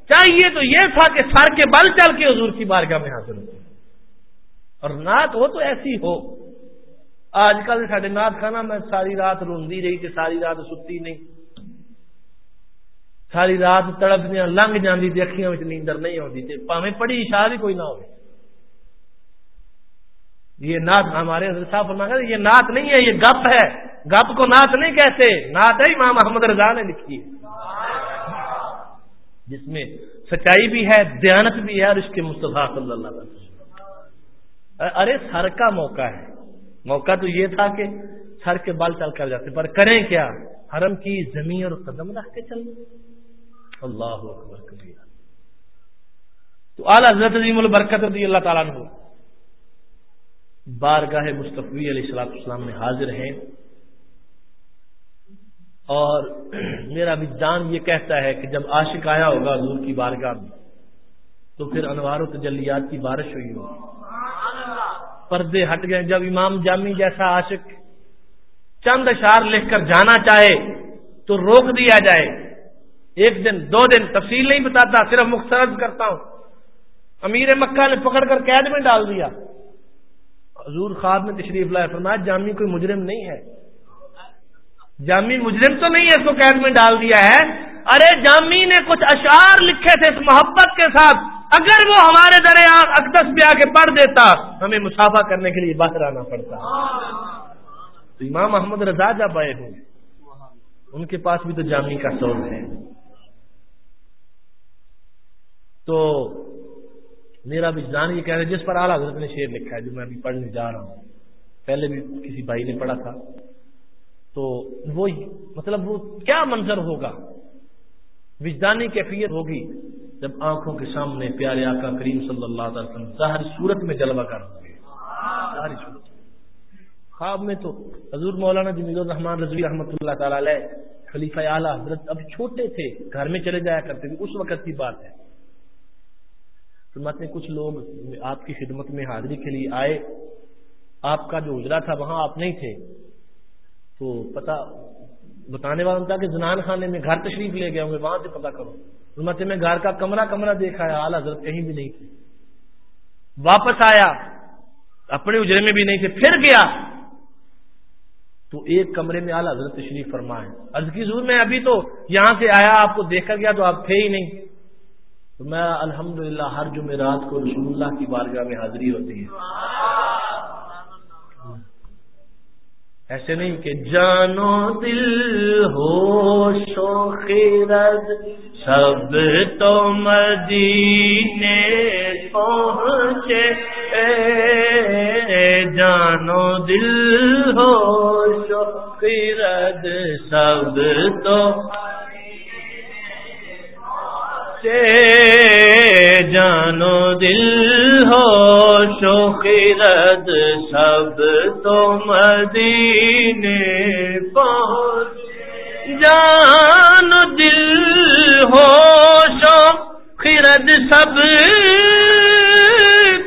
چاہیے تو یہ تھا کہ سر کے بل چل کے حضور کی بارگاہ میں حاضر ہو۔ اور نعت ہو تو ایسی ہو۔ آج کل سارے نعت خانہ میں ساری رات روندی رہی کہ ساری رات ستی نہیں۔ ساری رات تڑپ دیا لنگ جاتی تھی اکھیاں نیندر نہیں آتی پاوے پڑھی اشار کوئی نہ ہو یہ نعت ہمارے حضرت صاحب فرما کر یہ نعت نہیں ہے، یہ گپ ہے۔ گپ کو نعت نہیں کہتے نعت ہے امام محمد رضا نے لکھی ہے۔ جس میں سچائی بھی ہے، دیانت بھی ہے اور اس کے مصطفیٰ صلی اللہ علیہ وسلم۔ ارے سر کا موقع ہے۔ موقع تو یہ تھا کہ سر کے بال چل کر جاتے، پر کریں کیا؟ حرم کی زمین اور قدم رکھ کے چل اللہ اکبر کبیر تو اعلی حضرت عظیم البرکت رضی اللہ تعالیٰ نے بارگاہ مصطفی علیہ السلاط اسلام میں حاضر ہیں۔ اور میرا وجدان یہ کہتا ہے کہ جب عاشق آیا ہوگا حضور کی بارگاہ میں تو پھر انوار و تجلیات کی بارش ہوئی ہوگی پردے ہٹ گئے۔ جب امام جامی جیسا عاشق چند اشار لکھ کر جانا چاہے تو روک دیا جائے۔ ایک دن دو دن تفصیل نہیں بتاتا صرف مختصر کرتا ہوں۔ امیر مکہ نے پکڑ کر قید میں ڈال دیا۔ حضور خواب میں تشریف لائے۔ فرمایا جامی کوئی مجرم نہیں ہے۔ جامی مجرم تو نہیں ہے اس کو قید میں ڈال دیا ہے۔ ارے جامی نے کچھ اشعار لکھے تھے اس محبت کے ساتھ۔ اگر وہ ہمارے دریا اقدس پہ آ کے پڑھ دیتا، ہمیں مسافہ کرنے کے لیے باہر آنا پڑتا۔ تو امام محمد رضا جب آئے ہوں، ان کے پاس بھی تو جامنی کا سوز ہے۔ تو میرا وجدان یہ کہہ رہے جس پر اعلیٰ حضرت نے شعر لکھا ہے جو میں ابھی پڑھنے جا رہا ہوں۔ پہلے بھی کسی بھائی نے پڑھا تھا۔ تو وہ مطلب وہ کیا منظر ہوگا؟ وجدانی کیفیت ہوگی۔ جب آنکھوں کے سامنے پیارے آقا کریم صلی اللہ علیہ وسلم ظاہر صورت میں جلوہ کر ہوں گے۔ ظاہری صورت۔ خواب میں تو حضور مولانا جمیل الرحمان رضوی رحمۃ اللہ تعالی علیہ، خلیفہ اعلیٰ حضرت اب چھوٹے تھے، گھر میں چلے جایا کرتے تھے، اس وقت کی بات ہے۔ فرماتے ہیں، کچھ لوگ آپ کی خدمت میں حاضری کے لیے آئے، آپ کا جو اجرا تھا وہاں آپ نہیں تھے، تو پتا بتانے والا تھا کہ زنان خانے میں گھر تشریف لے گئے ہوں گے، وہاں سے پتا کرو۔ فرماتے میں گھر کا کمرہ کمرہ دیکھا ہے، اعلیٰ حضرت کہیں بھی نہیں تھے۔ واپس آیا، اپنے اجرے میں بھی نہیں تھے، پھر گیا۔ تو ایک کمرے میں اعلیٰ حضرت تشریف فرمائے، عرض کی ضرور میں ابھی تو یہاں سے آیا، آپ کو دیکھا گیا تو آپ تھے ہی نہیں۔ تو میں الحمدللہ ہر جمعرات کو رسول اللہ کی بارگاہ میں حاضری ہوتی ہے۔ ایسے نہیں کہ جانو دل ہو رد سب تو مدینے پہنچے۔ جانو دل ہو رد سب تو جانو دل ہو شوخرد سب تو مدینے پہنچ جان دل ہو شوخرد سب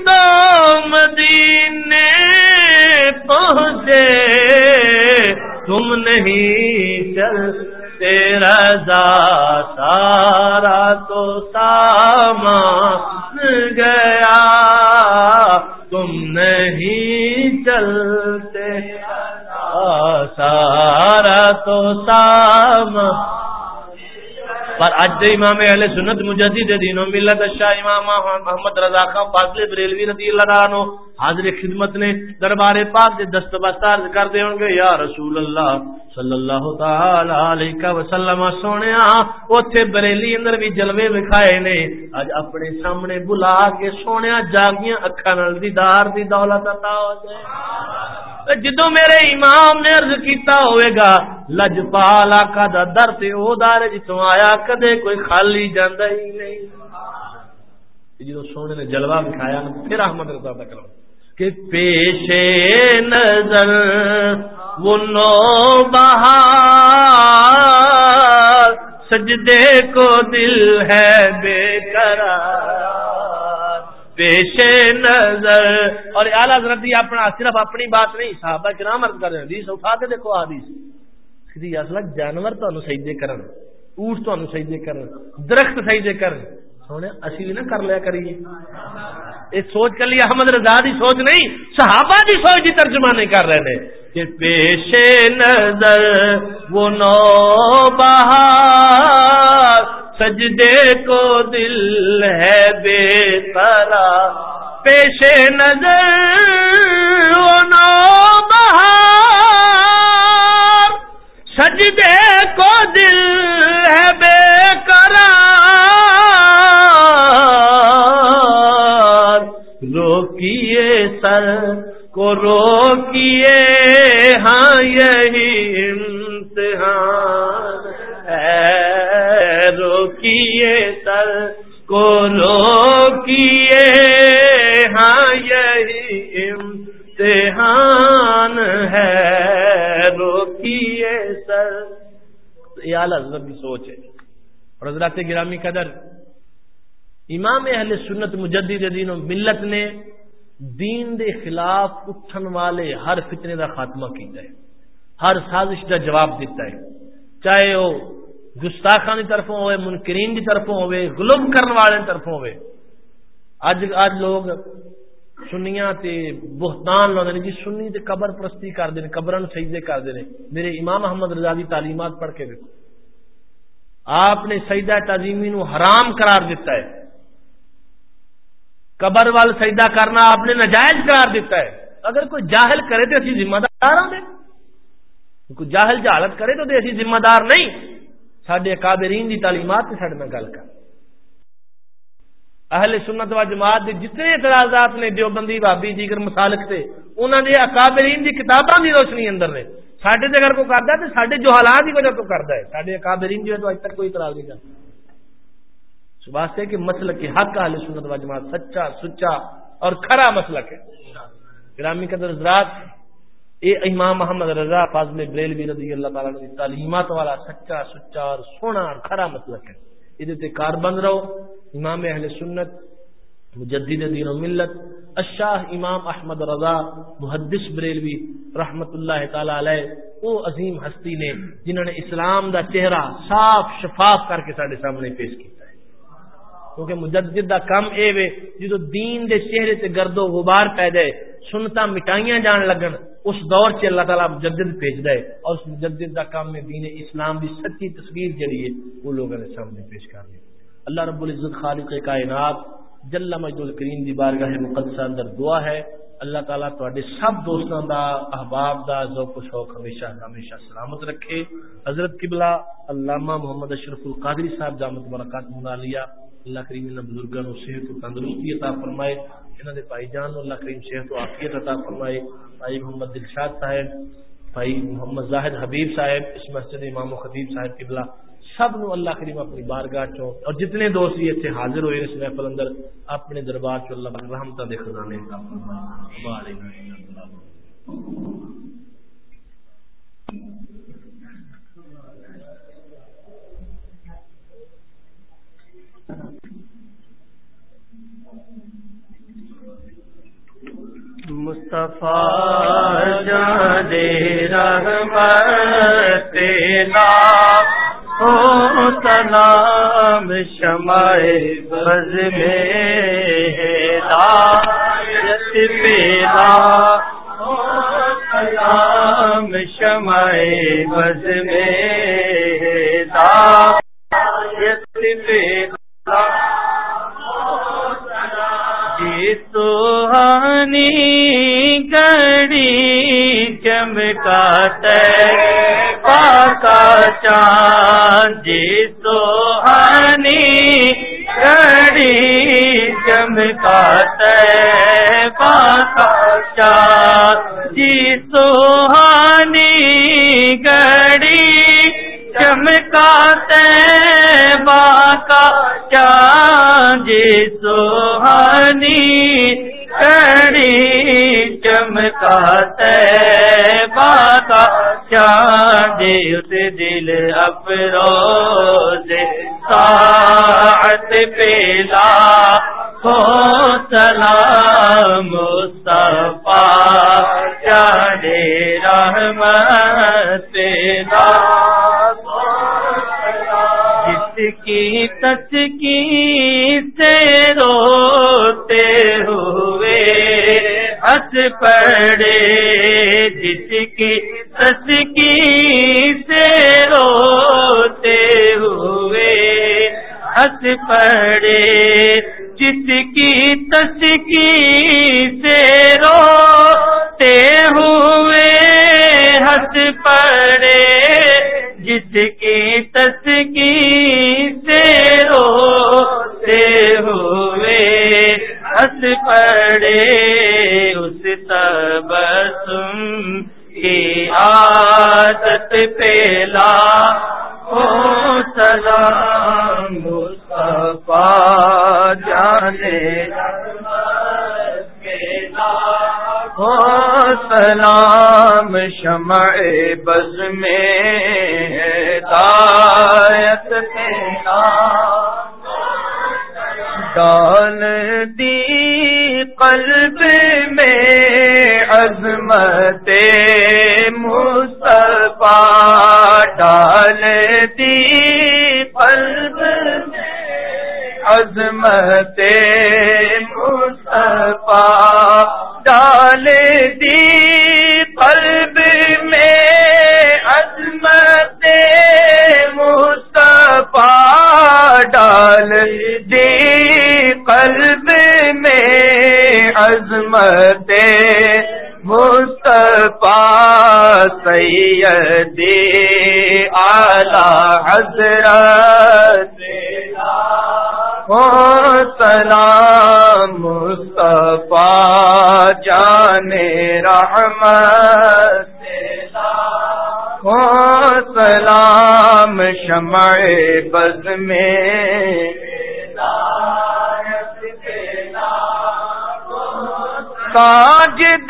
تو مدینے پہنچے۔ تم نہیں چل تیرا سارا تو سامان گیا۔ تم نہیں چلتے سارا تو سامان پر اج دے امام اہل سنت مجدد دین و ملت شاہ امام محمد رضا خان فاضل بریلوی رضی اللہ عنہ حاضر خدمت نے دربار پاک دے دستبستار کر دے ہوں گے یا رسول اللہ صلی اللہ تعالی علیہ وسلم سونیا اوتھے بریلی اندر بھی جلوے وکھائے نے اج اپنے سامنے بلا کے سونیا جاگیاں اکھاں نال دیدار دی دولت عطا ہو جائے جدو میرے امام نے ارض کیتا ہوئے گا لجپال آقا دا در تے او دار جتوں آیا کدے کوئی خالی جاندا ہی نہیں جدو سونے نے جلوہ دکھایا پھر احمد رضا دا کرو کہ پیش نظر وہ نو بہار، سجدے کو دل ہے بے قرار۔ پیش نظر۔ اور اعلیٰ حضرت اپنا، صرف اپنی بات نہیں، صحابہ کرام عرض کر رہے ہیں، حدیث اٹھا کے دیکھو حدیث۔ سیدھی اصل جانور تانوں سجدے کرن اونٹ تانوں سجدے کرن، درخت سجدے کرن۔ سونے، اسی نہ کر لیا کریے۔ یہ سوچ کر لیا احمد رضا دی سوچ نہیں، صحابہ دی سوچ دی ترجمہ نہیں کر رہے ہیں کہ پیش نظر وہ نو بہار سجدے کو دل ہے بے ترا پیش نظر نو بہار سجدے کو دل ہے بے قرار روکیے سر کو روکیے ہاں یہی امتحان ہے۔ روکیے سر کو، روکیے۔ ہاں یہی امتحان ہے۔ روکیے سر۔ یہ حضرت کی سوچ ہے۔ اور حضرات گرامی قدر، امام اہل سنت مجدد دین و ملت نے دین دے خلاف اٹھن والے ہر فتنے کا خاتمہ کیتا ہے۔ ہر سازش کا جواب دیتا ہے۔ چاہے وہ گستاخان کی طرفوں ہوئے، منکرین کی طرفوں ہوئے غلوم کرنے والے طرفوں ہوئے۔ اج اج لوگ سنیاں تے بہتان لوگ جی سنی تے قبر پرستی کر دے قبرن سجدے کر دے میرے امام احمد رضا دی تعلیمات پڑھ کے دیکھو۔ آپ نے سجدہ تعظیمی نو حرام قرار دیتا ہے۔ قبر وال سجدہ کرنا آپ نے نجائز قرار دیتا ہے۔ اگر کوئی جاہل کرے تو اسی ذمہ دار ہوں گے کوئی جاہل جہالت کرے تو اسی ذمہ دار نہیں۔ سڈے اکابرین دی تعلیمات سے سڈے میں گل کر۔ اہل سنت و جماعت دے جتنے اعتراضات نے، دیوبندی بابی دیگر جی، مسالک سے انہوں نے اکابرین دی کتاباں دی روشنی اندر نے۔ سڈے اگر کوئی کرتا ہے تو سڈے جو کی وجہ تو کرتا ہے۔ سڈے اکابرین جو ہے تو اج تک کوئی اعتراض نہیں کرتا۔ واسطے کہ مسلک کے حق اہل سنت و جماعت سچا سچا اور کھرا مسلک ہے۔ گرامی قدر حضرات، اے امام محمد رضا فاضل بریلوی رضی اللہ تعالیٰ نے تعلیمات والا سچا سچا اور سونا اور کھرا مسلک ہے۔ یہ کار بند رہو۔ امام اہل سنت، مجدد دین و ملت اشاہ امام احمد رضا محدث بریلوی رحمت اللہ تعالی علیہ وہ عظیم ہستی نے جنہوں نے اسلام دا چہرہ صاف شفاف کر کے سارے سامنے پیش کیا کیونکہ مجدد دا کم اے وے، جدو دین دے چہرے تے گرد و غبار پی جائے سنتا مٹائیاں جان لگن، اس دور سے اللہ تعالیٰ مجدد بھیج دے اور اس مجدد دا کام میں دین اسلام دی سچی تصویر جڑی ہے، وہ لوگوں نے سامنے پیش کر لی اللہ رب العزت خالق کائنات، جل مجد الکریم دی بارگاہ مقدسہ اندر دعا ہے۔ اللہ تعالیٰ تے سب دوستوں دا، احباب دا ذوق و شوق ہمیشہ ہمیشہ سلامت رکھے۔ حضرت قبلہ علامہ محمد اشرف القادری صاحب جامت برکات منا لیا اللہ کریم ان بزرگوں صحت و تندرستی عطا فرمائے۔ انہوں نے بھائی جان اللہ کریم صحت و عافیت عطا فرمائے۔ بھائی محمد دلشاد صاحب، بھائی محمد زاہد حبیب صاحب، اس مسجد امام و خطیب صاحب قبلہ سب نو اللہ کریم اپنی بارگاہ چو اور جتنے دوست بھی اتنے حاضر ہوئے اس محفل اندر، اپنے دربار چو اللہ رحمتہ دے خزانے عطا فرمائے مصطفیٰ جان دے رحمت تیرا۔ ہو سلام شمع بز میں دایت پیدا ہو سلام شمع بز میں دایت پیدا جی سوہانی گڑی چمکات پاکا چاند جی سوہانی گڑی چمکات پاکا چاند جی سوہانی گڑی چمکاتے باقا چاند سوہانی کڑی چمکاتے، باقا چاند اس دل افروز ساعت پیلا کو سلام مصطفیٰ، چاند رحمت پیلا جس کی تس کی سے روتے ہس پڑے جس کی تس کی سے روتے ہوئے۔ ہس پڑے جس کی تس کی سے روتے ہوئے۔ ہس پڑے جس کی تسکی سے روتے ہوئے۔ ہنس پڑے، اس تبسم کی عادت پیلا ہو سلام مصطفیٰ جانے۔ ہو سلام شمع بز میں دایت تیرا ڈال دی قلب میں عظمت مصطفیٰ ڈال دی قلب میں عظمت حضرت ہو سلام مصطفیٰ جان رحمت ہو سلام شمع بز میں تاجدار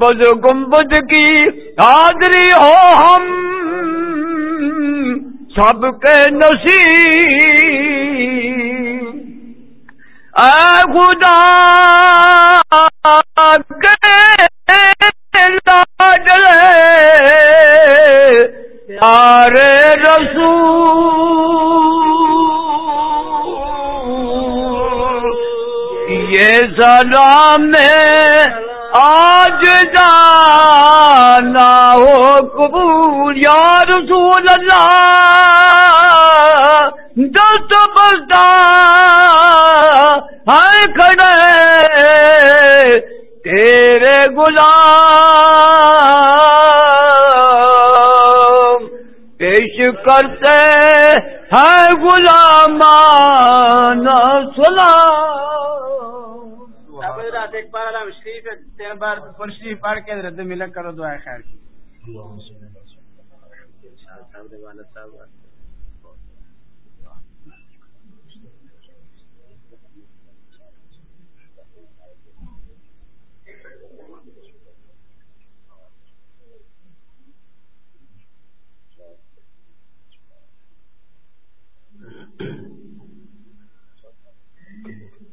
گمبد گمبد کی حاضری ہو ہم۔ سب کے نسی خدا سارے رسو یہ سلام میں آج جانا ہو قبول یا رسول اللہ۔ دست بستا ہر کھڑے تیرے گلام پیش کرتے ہیں غلام سلام ایک بار علام شریف تین بار پر شریف پڑھ کے رد ملک کرو دعا خیر کی۔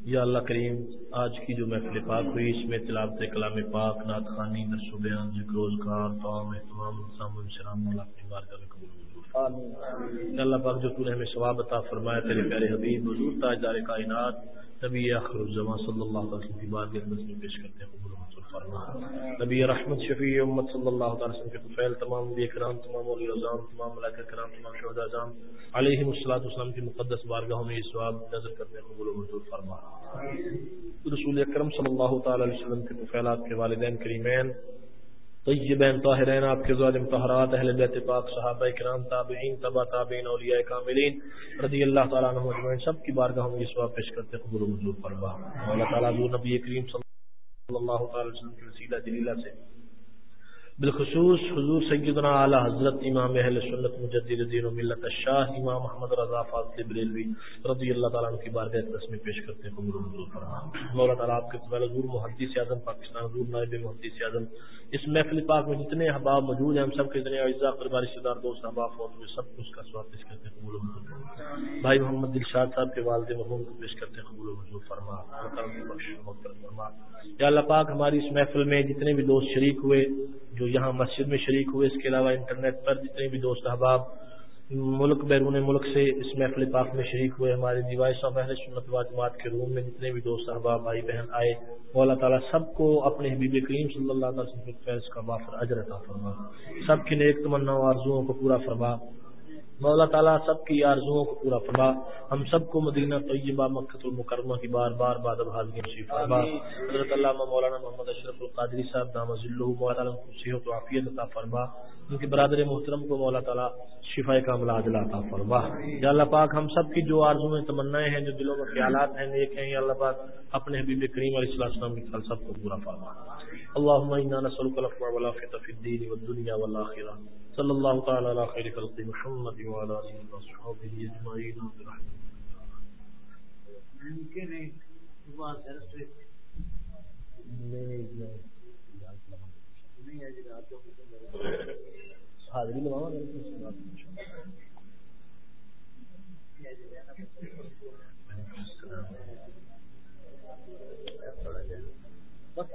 یا اللہ کریم، آج کی جو محفل پاک ہوئی، اس میں تلاوت کلام پاک، نعت خانی نرس و بیان ذکر روزگار تمام اہتمام سامن سلام اللہ اپنی بار کا قبول اللہ پاک، جو تو نے ہمیں ثواب عطا فرمایا، تیرے پیارے حبیب حضور تاجدار کائنات، نبی آخر الزمان صلی اللہ علیہ وسلم کی بار کے اندر میں پیش کرتے ہیں، قبول فرما نبی رحمت، شفیع امت صلی اللہ علیہ وسلم کے طفیل، تمام بھی کرام، تمام اولیاء اعظام، تمام ملائکہ کرام، تمام شہداء اعظام علیہ الصلوۃ والسلام کی مقدس بارگاہوں میں یہ ثواب نظر کرتے ہیں قبول منظور فرما۔ رسول اکرم صلی اللہ تعالی علیہ وسلم کے طفیلات کے والدین کریمین، طیبین، طاہرین، آپ کے ظالم طہرات اہل بیت پاک، صحابہ کرام، تابعین تبا تابعین، اولیاء کاملین رضی اللہ تعالیٰ عنہ مجمعین سب کی بارگاہ میں یہ سواب پیش کرتے قبول و منظور فرما۔ اللہ تعالیٰ دو نبی کریم صلی صلی اللہ تعالی وسلم کی وسیلہ دلیلہ سے بالخصوص حضور سیدنا اعلی حضرت امام اہل سنت مجدد دین و ملت الشاہ امام محمد رضا فاضل بریلوی رضی اللہ تعالیٰ عنہ کی بارگاہ رسمی پیش کرتے ہیں قبول منظور فرما مولا تعالیٰ آپ کے قبل حضور، محدث اعظم، پاکستان حضور، نائب محدث اعظم، اس محفل پاک میں جتنے احباب موجود ہیں، ہم سب کے اتنے اعزاء قربا رشتہ دار دوست، احباب فوت ہوئے سب کو اس کا سواب پیش کرتے ہیں قبول منظور فرما بھائی محمد دلشاد صاحب کے والد مرحوم کو پیش کرتے ہیں قبول منظور فرما فرما یا اللہ پاک ہماری اس محفل میں جتنے بھی دوست شریک ہوئے، جو یہاں مسجد میں شریک ہوئے، اس کے علاوہ انٹرنیٹ پر جتنے بھی دوست احباب ملک بیرون ملک سے اس محفل پاک میں شریک ہوئے، ہمارے دیوائس اور محل سنت و جماعت کے روم میں جتنے بھی دوست احباب، بھائی بہن آئے وہ اللہ تعالیٰ سب کو اپنے حبیب کریم صلی اللہ تعالیٰ فیض کا وافر اجر عطا فرما۔ سب کی نیک تمنا و آرزوؤں کو پورا فرما۔ مولا تعالیٰ سب کی آرزوؤں کو پورا فرما۔ ہم سب کو مدینہ طیبہ مکت المکرمہ کی بار بار بادب حاضری نصیب فرما۔ حضرت علامہ مولانا محمد اشرف القادری صاحب دام ذلہ صحت و عافیت عطا فرما۔ ان کے برادر محترم کو مولا تعالیٰ شفا کا عملہ عدل عطا فرما۔ یا اللہ پاک ہم سب کی جو آرزویں تمنائیں ہیں جو دلوں میں خیالات ہیں نیک ہیں یا اللہ پاک اپنے حبیب کریم علیہ السلام کی خل سب کو پورا فرما۔ اللهم انا نسالك العفو والعافيه في الدين والدنيا والاخره صلى الله تعالى على خير خلق محمد وعلى اله وصحبه اجمعين حاضری لگاؤں بس